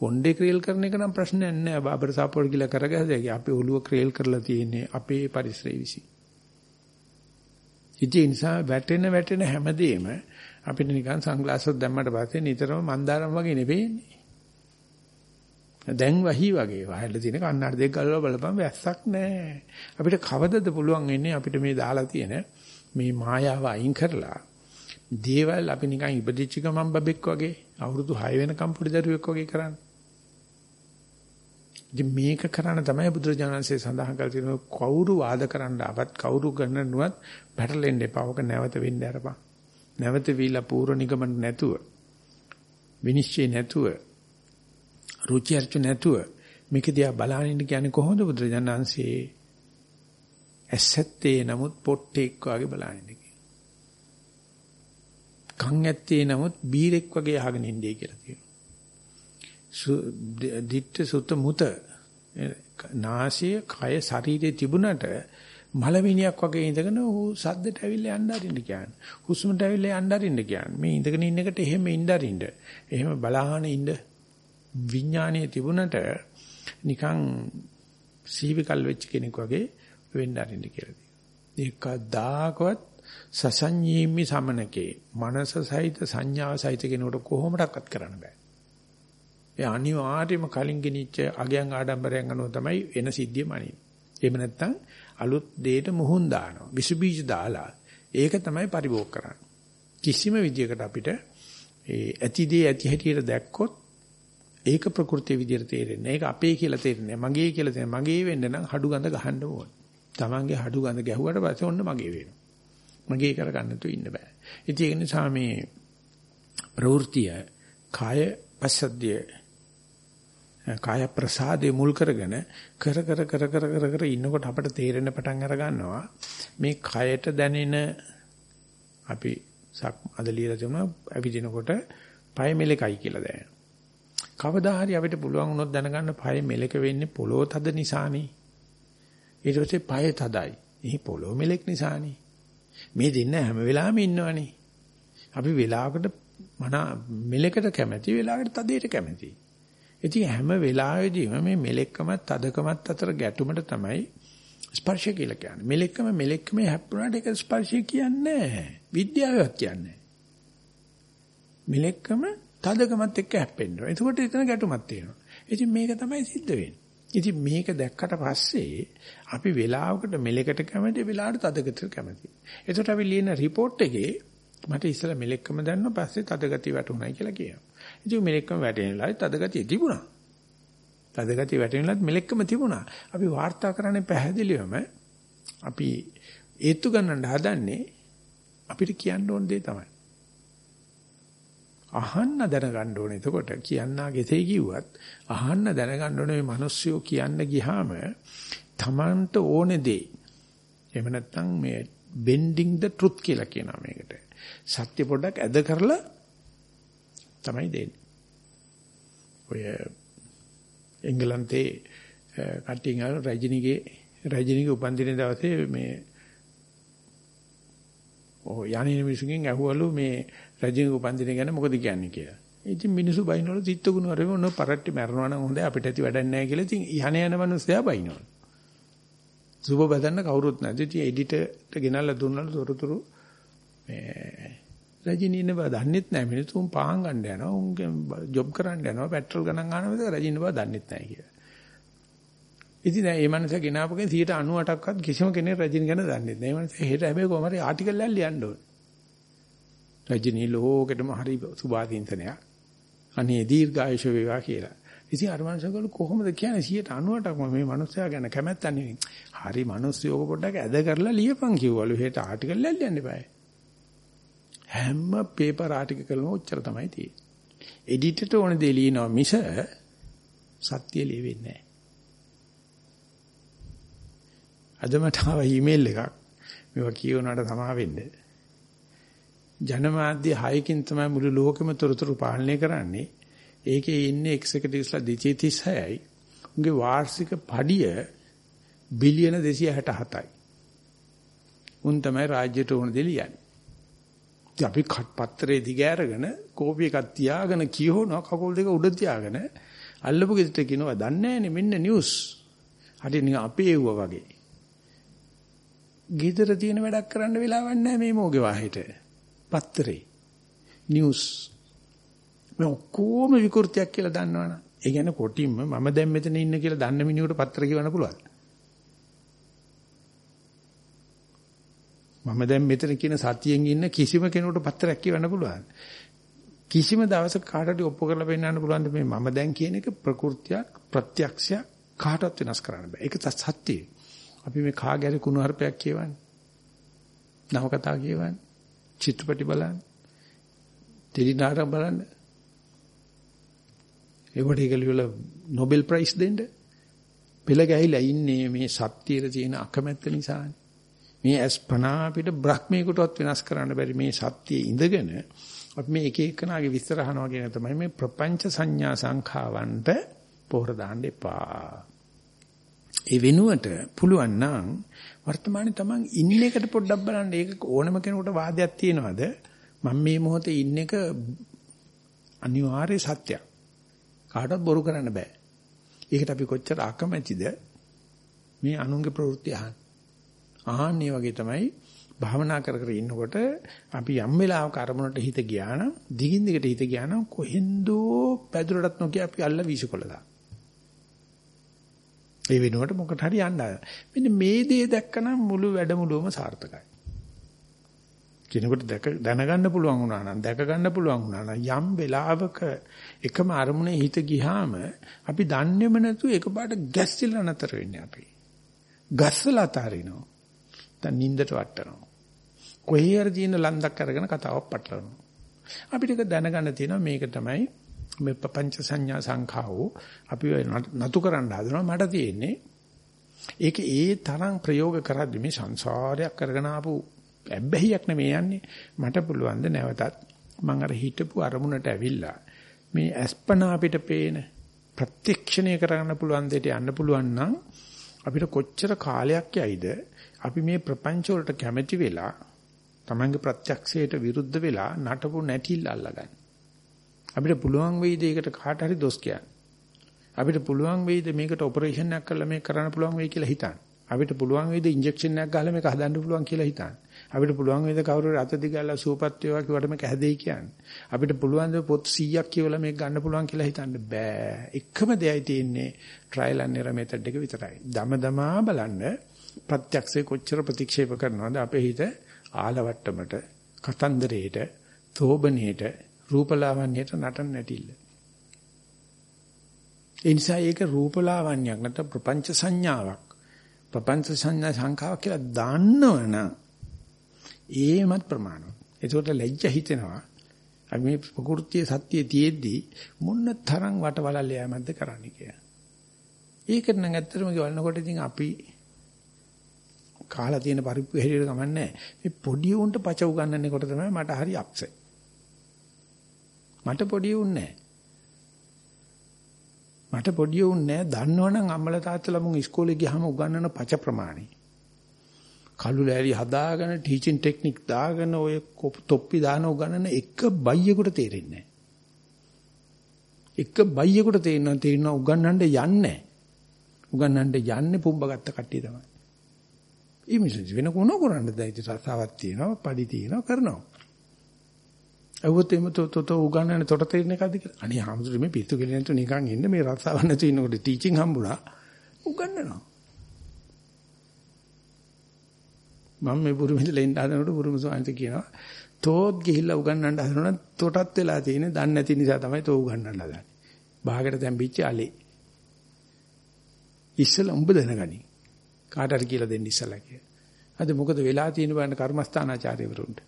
[SPEAKER 1] කොණ්ඩේ ක්‍රේල් කරන එක නම් ප්‍රශ්නයක් නෑ. බාබර සාපෝල් කියලා කරගහද අපේ ඔළුව ක්‍රේල් කරලා තියෙන්නේ අපේ පරිසරය විසි. ඉතින් නිසා වැටෙන වැටෙන හැමදේම අපිට නිකන් සන්ග්ලාස් එක දැම්මට පස්සේ නිතරම මන්දාරම් වගේ නෙවෙන්නේ. දැන් වහි වගේ වහල තියෙන කන්නාඩි දෙක ගලවලා බලපන් වැස්සක් නැහැ. අපිට කවදද පුළුවන් වෙන්නේ අපිට මේ දාලා තියෙන මේ මායාව අයින් කරලා දේවල් අපි නිකන් ඉපදිච්ච ගමන් බබෙක් වගේ අවුරුදු 6 වෙනකම් පොඩි දරුවෙක් වගේ කරන්නේ. ඉතින් මේක කරන්න තමයි බුදුරජාණන්සේ සඳහන් කළ තියෙන කවුරු වාද කරන්න ආවත් කවුරු ගන්නනුවත් පැටලෙන්න එපා. ඔක නැවත වෙන්න අරපන්. නැවත වීලා පූර්ව නිගමන නැතුව විනිශ්චය නැතුව රුචි අරුචි නැතුව මේක දිහා බලහින්න කියන්නේ කොහොමද බුදුරජාණන්සේ ඇසත්තේ නමුත් පොට්ටෙක් වගේ බලහින්න කන් ඇත්තේ නමුත් බීරෙක් වගේ අහගෙන ඉන්නේ කියලා කියනවා. දිට්ඨ සුත මුත නාසය කය ශරීරේ තිබුණට මලමිනියක් වගේ ඉඳගෙන ඌ සද්දට ඇවිල්ලා යන්න අරින්න කියන්නේ. හුස්මට ඇවිල්ලා යන්න අරින්න කියන්නේ. මේ ඉඳගෙන ඉන්න එකට එහෙම ඉන්න අරින්න. එහෙම බලාහන ඉන්න විඥානීය තිබුණට නිකන් සීවිකල් වෙච්ච කෙනෙක් වගේ වෙන්න අරින්න කියලා තියෙනවා. ඒකදාකවත් සසඤ්ඤීමි සමනකේ මනස සහිත සංඥාව සහිත කෙනෙකුට කොහොමඩක්වත් කරන්න බෑ. ඒ අනිවාර්යයෙන්ම කලින් ගෙනිච්ච අගයන් ආඩම්බරයන් අනුව තමයි එන සිද්ධියම අනින්නේ. එහෙම නැත්නම් අලුත් දෙයට මුහුන් දානවා. විස බීජ දාලා. ඒක තමයි පරිභෝග කරන්නේ. කිසිම විදියකට අපිට ඒ ඇතිදී ඇති හැටියට දැක්කොත් ඒක ප්‍රകൃතිය විදියට තේරෙන්නේ. ඒක අපේ කියලා තේරෙන්නේ. මගේ කියලා තේරෙන්නේ. මගේ වෙන්න නම් හඩු ගඳ ගහන්න ඕන. Tamange හඩු ගඳ ගැහුවට පස්සේ ඔන්න මගේ වෙනවා. මගේ කරගන්න තු ඉන්න බෑ. ඉතින් ඒ නිසා මේ ප්‍රවෘතිය කාය පසද්දිය කාය ප්‍රසාදේ මුල් කරගෙන කර කර කර කර කර කර ඉන්නකොට අපිට තේරෙන පටන් අර ගන්නවා මේ කයට දැනෙන අපි සක් අද ලියලා තිබුණා ඇවිදිනකොට පය මෙලකයි කියලා දැනෙනවා. කවදා හරි අපිට පුළුවන් වුණොත් දැනගන්න පය මෙලක වෙන්නේ පොළොව තද නිසානේ. ඊට පස්සේ පය තදයි. එහි පොළොව මෙලෙක් නිසානේ. මේ දෙන්න හැම වෙලාවෙම ඉන්නවනේ. අපි වෙලාවකට මන මෙලකට කැමැති වෙලාවකට තදේට කැමැති. ඉතින් හැම වෙලාවෙදීම මේ මෙලෙක්කමත් තදකමත් අතර ගැටුමට තමයි ස්පර්ශය කියලා කියන්නේ. මෙලෙක්කම මෙලෙක්කම හැප්පුණාට ඒක ස්පර්ශය කියන්නේ නැහැ. විද්‍යාවක් කියන්නේ. මෙලෙක්කම තදකමත් එක්ක හැප්පෙන්න ඕන. එතකොට එතන ගැටුමක් තියෙනවා. ඉතින් මේක තමයි සිද්ධ වෙන්නේ. ඉතින් මේක දැක්කට පස්සේ අපි වෙලාවකට මෙලෙකට කැමති වෙලාවට තදගතියට කැමති. එතකොට අපි ලියන report එකේ මට ඉස්සලා මෙලෙක්කම දැනන පස්සේ තදගතිය වැටුණයි කියලා කියනවා. ඉතින් මෙලෙක්කම වැටෙනලා තදගතිය තිබුණා. තදගතිය වැටෙනලත් මෙලෙක්කම තිබුණා. අපි වාර්තා කරන්නේ පැහැදිලිවම අපි ඒත්තු ගන්නට හදන්නේ අපිට කියන්න ඕන දේ තමයි. අහන්න දැනගන්න ඕනේ. එතකොට කියන්නා ගෙතේ කිව්වත් අහන්න දැනගන්න ඕනේ මේ මිනිස්සුયો කියන්න ගියාම Tamanට ඕනේ දේ. එහෙම නැත්නම් මේ bending the truth කියලා කියනවා මේකට. සත්‍ය පොඩ්ඩක් ඇද කරලා තමයි දෙන්නේ. ඔය එංගලන්තේ කට්ටියන් අර රජිනිගේ රජිනිගේ උපන්දින දවසේ මේ ඔය යන්නේ මිනිසුන්ගෙන් ඇහුවලු මේ රජිනිගේ උපන්දින ගැන මොකද කියන්නේ කියලා. ඉතින් මිනිස්සු බයිනවලු තිත්තුගුණ වරම ඔන්න පරට්ටි මැරනවා නම් හොඳයි අපිට ඇති වැඩක් නැහැ කියලා ඉතින් ඉහන යන මිනිස්සයා බයිනවලු. සුබ බදන්න කවුරුත් නැති. ඉතින් එඩිටර්ට ගෙනල්ලා දුන්නලු තොරතුරු මේ රජිනී ඉන්න බව දන්නෙත් නැහැ මිනිස්සුන් පාන් ගන්න යනවා. උන්ගේ ජොබ් කරන්න යනවා. පෙට්‍රල් ගණන් ගන්නවා. රජිනී බව දන්නෙත් නැහැ කියලා. ඉතින් දැන් මේ මනස ගෙනාවකෙන් 98%ක්වත් කිසිම කෙනෙක් රජිනී ගැන දන්නේ නැහැ. මේ මනස හෙට හැබැයි කොහම හරි ආටිකල් එකක් ලියන්න ඕනේ. රජිනී ලෝකෙටම හරි සුභාදීන්තනයක්. අනේ දීර්ඝායුෂ වේවා කියලා. ඉතින් අර මනුස්සයගල කොහොමද කියන්නේ 98%ක්ම මේ මනුස්සයා ගැන කැමැත්තන්නේ. හරි මිනිස්සුයෝක පොඩ්ඩක් ඇද කරලා ලියපන් කිව්වලු. හෙට ආටිකල් එකක් ලියන්න එපායි. හැම පේපර් ආටිකල්ම ඔච්චර තමයි තියෙන්නේ. එඩිටර්ට ඕන දේ ලියනවා මිස සත්‍ය ලියවෙන්නේ නැහැ. අද මට ආව ඊමේල් එකක්. මේවා කියවනකට තමා වෙන්නේ. ජනමාධ්‍ය 6කින් තමයි මුළු ලෝකෙම තොරතුරු පාලනය කරන්නේ. ඒකේ ඉන්නේ එක්සිකියුටිව්ස්ලා 236යි. උන්ගේ වාර්ෂික පඩිය බිලියන 267යි. උන් තමයි රාජ්‍යයට ඕන දෙ ලියන්නේ. අපි පත්‍රේ දිග අරගෙන කෝපි එකක් තියාගෙන කියවනවා කකුල් දෙක උඩ තියාගෙන අල්ලපු ගෙදරට කියනවා දන්නේ නැහනේ මෙන්න නිවුස්. හරි නිකන් අපේ එව්වා වගේ. ගෙදර තියෙන වැඩක් කරන්න වෙලාවක් නැහැ මේ මොගේ වාහෙට. පත්තරේ. නිවුස්. මේ ඔක්කොම විකෘතියක් කියලා දන්නවනේ. ඒ කියන්නේ කොටින්ම මම දැන් මෙතන ඉන්න කියලා දන්න මිනිහට පත්‍ර කියවන්න පුළුවන්. මම දැන් මෙතන කියන සතියෙන් ඉන්න කිසිම කෙනෙකුට පත්‍රයක් කියවන්න පුළුවන්. කිසිම දවසක කාටවත් ඔප්පු කරලා පෙන්නන්න පුළුවන් මේ මම දැන් කියන එක ප්‍රകൃතියක් ප්‍රත්‍යක්ෂයක් කාටවත් වෙනස් කරන්න බෑ. ඒක සත්‍යයි. අපි මේ කාගෑරි කුණු හarpයක් කියවන්නේ. නවකතා කියවන්නේ. චිත්‍රපටි බලන්නේ. ටෙලිනාටක බලන්න. ඒකට ඒක ලියලා Nobel Prize දෙන්න. පෙළ ගැහිලා ඉන්නේ මේ සත්‍යයේ තියෙන අකමැත්ත නිසානේ. මේ අස්පනා අපිට බ්‍රහ්මීකටවත් වෙනස් කරන්න බැරි මේ සත්‍යයේ ඉඳගෙන අපි මේ එක එකනාගේ විස්තර අහනවා කියන තමයි මේ ප්‍රපංච සංඥා සංඛාවන්ට පොහොර දාන්න එපා. ඒ වෙනුවට පුළුවන් නම් වර්තමානයේ Taman ඉන්න එකට පොඩ්ඩක් බලන්න. ඒක ඕනම කෙනෙකුට වාදයක් තියෙනවද? මම මේ මොහොතේ ඉන්න එක අනිවාර්ය සත්‍යයක්. කාටවත් බොරු කරන්න බෑ. ඒකට අපි කොච්චර අකමැතිද මේ අනුන්ගේ ප්‍රවෘත්ති අහන්න. ආන්නේ වගේ තමයි භාවනා කර කර ඉන්නකොට අපි යම් වෙලාවක අරමුණට හිත ගියා නම් දිගින් දිගට හිත ගියා නම් කොහෙන්දෝ පැදුරටත් නොකිය අපි අල්ල විසිකොලදා. ඒ වෙනුවට මොකට හරි යන්න. මෙන්න මේ දේ දැක්කනම් මුළු වැඩමුළුවම සාර්ථකයි. කෙනෙකුට දැක දැනගන්න පුළුවන් වුණා නම් දැක ගන්න පුළුවන් වුණා නම් යම් වෙලාවක එකම අරමුණේ හිත ගියාම අපි දන්නේම නැතුව එකපාරට ගැස්සිලා නැතර වෙන්නේ අපි. ගස්සලා අතාරිනවා. දැන් නින්දට වටනවා. කොහේ හරි තියෙන ලන්දක් අරගෙන කතාවක් පටලවනවා. අපිට ඒක දැනගන්න තියෙනවා මේක තමයි මේ පංච සංඥා සංඛාවෝ අපි නතු කරන්න හදනවා මට තියෙන්නේ ඒක ඒ තරම් ප්‍රයෝග කරද්දි මේ සංසාරයක් කරගෙන ආපු ඇබ්බැහියක් නෙමෙයි යන්නේ මට පුළුවන් ද නැවතත් මම අර හිතපු අරමුණට ඇවිල්ලා මේ අස්පනා අපිට පේන ප්‍රත්‍යක්ෂණය කරගන්න පුළුවන් දෙයට යන්න පුළුවන් නම් අපිට කොච්චර කාලයක් යයිද අපි මේ ප්‍රපංච වලට කැමැති වෙලා තමන්ගේ ප්‍රත්‍යක්ෂයට විරුද්ධ වෙලා නටපු නැටිල් අල්ලගන්න. අපිට පුළුවන් වෙයිද ඒකට කාට හරි දොස් කියන්න. අපිට පුළුවන් වෙයිද මේකට ඔපරේෂන් එකක් කරලා මේක කරන්න පුළුවන් වෙයි කියලා හිතන්න. අපිට පුළුවන් වෙයිද ඉන්ජෙක්ෂන් එකක් ගහලා මේක හදන්න පුළුවන් කියලා හිතන්න. අපිට පුළුවන් වේද කවුරු හරි අත දිගාලා සූපත් වේවා කිව්වට මේක හැදෙයි කියන්නේ. අපිට පුළුවන් ද පොත් 100ක් කියවලා මේක ගන්න පුළුවන් කියලා හිතන්න බෑ. එකම දෙයයි තියෙන්නේ ට්‍රයිල් ඇන්ඩ් එරර් මෙතඩ් එක විතරයි. දමදමා බලන්න ප්‍රත්‍යක්ෂේ කොච්චර ප්‍රතික්ෂේප කරනවද අපේ හිත ආලවට්ටමට, කතන්දරේට, තෝබනේට, රූපලාවන්‍යයට නටන්න නැටිල්ල. ඒ නිසා ඒක රූපලාවන්‍යයක් නැත්නම් ප්‍රපංච සංඥාවක්. ප්‍රපංච සංඥා සංඛාවක් කියලා දාන්නවනම් ඒමත් ප්‍රමාණවත්. ඒකට ලැජ්ජ හිතෙනවා. අපි මේ ප්‍රകൃතිය සත්‍යයේ තියෙද්දි මොන්න තරම් වටවලල්ල යෑමක්ද කරන්නේ කියලා. ඒකට නම් ඇත්තටම කියවනකොට ඉතින් අපි කාලා තියෙන පරිප්පු හැටියට ගමන්නේ මේ පොඩි උන්ට පච උගන්නනකොට තමයි මට හරි අප්සෙට්. මට පොඩි උන් නැහැ. මට පොඩි උන් නැහැ. දන්නවනම් අම්මලා තාත්තලා මුන් ඉස්කෝලේ ගියාම උගන්නන පච ප්‍රමාණය. කළු ලෑලි හදාගෙන ටීචින් ටෙක්නික් දාගෙන ඔය තොප්පි දාන උගන්නන එක බයියෙකුට තේරෙන්නේ නැහැ. එක බයියෙකුට තේරෙනවා තේරෙනවා උගන්නන්න යන්නේ උගන්නන්න යන්නේ පුම්බ ගත්ත කට්ටිය තමයි. ඒ මිනිස්සු වෙන කොන කරන්නද ඉතින් රසාවක් තියෙනවා, පඩි තියෙනවා කරනවා. අවුත් එමෙ තෝ තෝ උගන්නන්නේ තොට තේරෙන එකද කියලා. අනේ හැමෝටම මේ පිස්සු කෙලියන්ට නිකන් ඉන්න මේ රසාවක් නැති ඉන්නකොට ටීචින් හම්බුණා. උගන්නනවා. මම මේ බුරුමෙන් ලෙන්න හදනකොට බුරුම සෝන්ත කියනවා තෝත් ගිහිල්ලා උගන්නන්න හදනවනම් තොටත් වෙලා තියෙන්නේ දන්නේ නැති නිසා තමයි තෝ උගන්නන්න හදන්නේ. බාගට දැම්පිච්ච allele. ඉස්සලා උඹ දැනගනි. කාට හරි කියලා දෙන්න ඉස්සලා කියලා. අද මොකද වෙලා තියෙන බලන්න කර්මස්ථානාචාර්යවරුන්ට.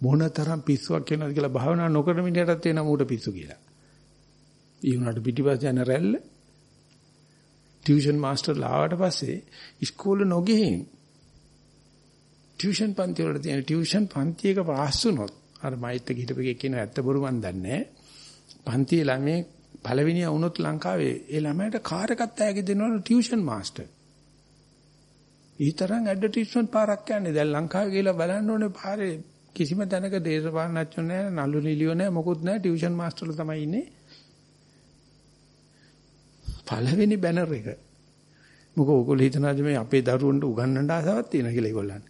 [SPEAKER 1] මොනතරම් පිස්සුවක් වෙනවද කියලා භාවනා නොකරන මිනිහටත් වෙන මූට පිස්සු කියලා. ඊ උනාට පිටිපස්ස යන රැල්ල ටියුෂන් මාස්ටර් ලාවට පස්සේ ඉස්කෝලේ නොගිහින් ටියුෂන් පන්ති වල තියෙන ටියුෂන් පන්තියක පාස් වුණොත් අර මයිත් එක හිටපෙකේ කියන ඇත්ත බොරු මන් දන්නේ පන්තියේ ළමයේ පළවෙනිය වුණොත් ලංකාවේ ඒ ළමයට කාර් එකක් තෑගි දෙනවලු ටියුෂන් මාස්ටර්. ඊතරම් ඇඩ්වර්ටයිස්මන්ට් පාරක් යන්නේ දැන් ලංකාවේ ගිහලා බලන්න ඕනේ පාරේ කිසිම තැනක දේශපාලනඥයෝ නැහැ නළු නිලියෝ නැහැ මොකුත් නැහැ ටියුෂන් මාස්ටර්ලා තමයි ඉන්නේ. පළවෙනි බැනර් එක. මොකෝ ඔයගොල්ලෝ හිතනවාද මේ අපේ දරුවන්ට උගන්වන්න ආසාවක් තියෙනවා කියලා ඒගොල්ලන්.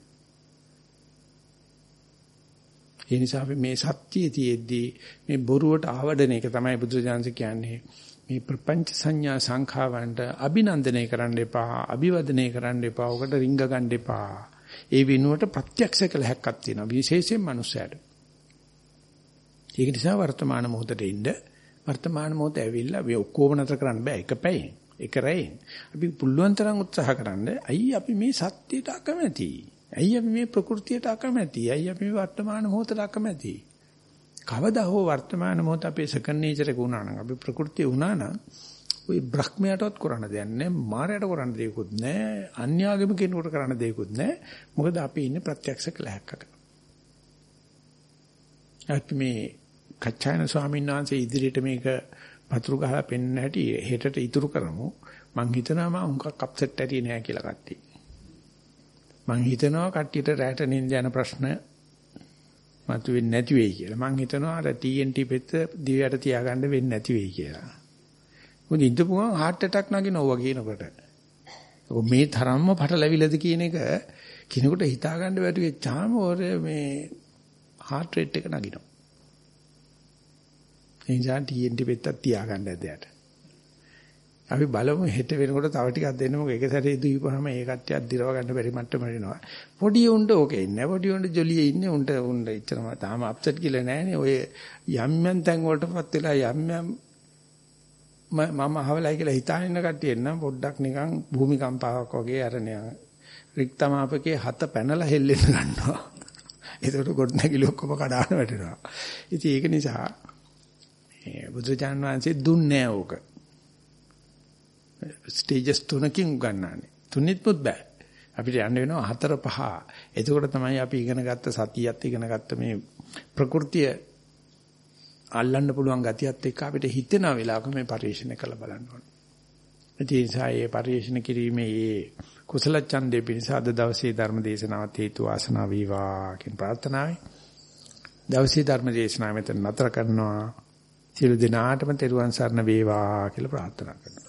[SPEAKER 1] ඒ නිසා අපි මේ සත්‍යයේ තියෙද්දී මේ බොරුවට ආවඩන එක තමයි බුදුජානක කියන්නේ. මේ ප්‍රපංච සංඥා සංඛාවන්ට අභිනන්දනය කරන්න එපා, අභිවදනය කරන්න එපා, ඔකට රිංග ගන්න එපා. ඒ වෙනුවට ප්‍රත්‍යක්ෂ කළ හැක්කක් තියෙනවා විශේෂයෙන් මනුස්සයට. ඒක නිසා වර්තමාන මොහොතේ ඉන්න වර්තමාන මොහොත ඇවිල්ලා මේ ඔක්කොම නතර කරන්න බෑ එක පැයෙන් එක රැයෙන්. අපි පුළුවන් තරම් උත්සාහ කරන්න. අයි අපි මේ සත්‍යයට අකමැතියි. ඇයි අපි මේ ප්‍රകൃතියට අකමැති? ඇයි අපි මේ වර්තමාන මොහොතට අකමැති? කවදා හෝ වර්තමාන මොහොත අපේ සෙකන්ඩ් නේචර් එක වුණා නම් අපි ප්‍රകൃතිය වුණා නම් ওই බ්‍රහ්මයටවත් කරන්න දෙයක් නැහැ මායයට කරන්න දෙයක්වත් නැහැ අන්‍යාගම කෙනෙකුට කරන්න දෙයක්වත් නැහැ මොකද අපි ඉන්නේ ප්‍රත්‍යක්ෂ කලහයකට අපි මේ කච්චායන ස්වාමීන් වහන්සේ ඉදිරියට මේක පතුරු ගහලා පෙන්වන්න හැටි හෙටට ඉතුරු කරමු. මං හිතනවා මම උන්කක් අප්සෙට් ඇති නෑ කියලා කට්ටිය. මං හිතනවා කට්ටියට රැට නින්ද යන ප්‍රශ්න මතුවෙන්නේ නැති වෙයි කියලා. මං හිතනවා අර TNT පෙත්ත දිවයට තියාගන්න වෙන්නේ නැති වෙයි කියලා. මොකද ඉඳපුවම heart attack නගිනවා වගේ කියනකොට. මේ තරම්ම පටලැවිලද කියන එක කිනෙකුට හිතා ගන්න බැරි වෙච්චාම ඔර මේ heart rate එක නගිනවා. ඒ නිසා TNT පෙත්තක් තියාගන්න ඇදයට. අපි බලමු හෙට වෙනකොට තව ටිකක් දෙන්න මොකද ඒක සැරේ දීපුවාම ඒ කට්ටියක් දිරව ගන්න බැරි මට්ටමට එනවා. පොඩි උණ්ඩ ඕකේ ඉන්නේ. පොඩි උණ්ඩ ජොලියේ ඉන්නේ උණ්ඩ උණ්ඩ ඉච්චරම තාම අප්සෙට් කියලා නෑනේ. ඔය යම් යම් තැන් වලටපත් වෙලා යම් යම් මම අහවලයි කියලා හිතාගෙන ඉන්න කට්ටිය නම් පොඩ්ඩක් නිකන් භූමිකම්පාවක් වගේ අර රික්තමාපකේ හත පැනලා හෙල්ලෙන්න ගන්නවා. ඒකට ගොඩනැගිලි ඔක්කොම කඩාන වැටෙනවා. ඉතින් ඒක නිසා මේ බුදුචාන් වහන්සේ දුන්නේ ඕක. ස්ටේජස් තුනකින් උගන්වන්නේ. තුනෙත්මුත් බෑ. අපිට යන්න වෙනවා හතර පහ. එතකොට තමයි අපි ඉගෙන ගත්ත සතියත් ඉගෙන ගත්ත මේ ප්‍රകൃතිය අල්ලන්න පුළුවන් ගතියත් එක්ක අපිට හිතෙන වෙලාවක මේ පරිශීලනය කරලා බලන්න ඕනේ. ඒ නිසා මේ පරිශීලන කිරීමේ මේ කුසල ඡන්දේ පිණිස අද දවසේ ධර්ම දේශනාවත් හේතු වාසනා වේවා කියන ප්‍රාර්ථනාවයි. දවසේ ධර්ම දේශනාව මෙතන නතර කරනවා. සියලු දෙනාටම තෙරුවන් සරණ වේවා කියලා ප්‍රාර්ථනා කරනවා.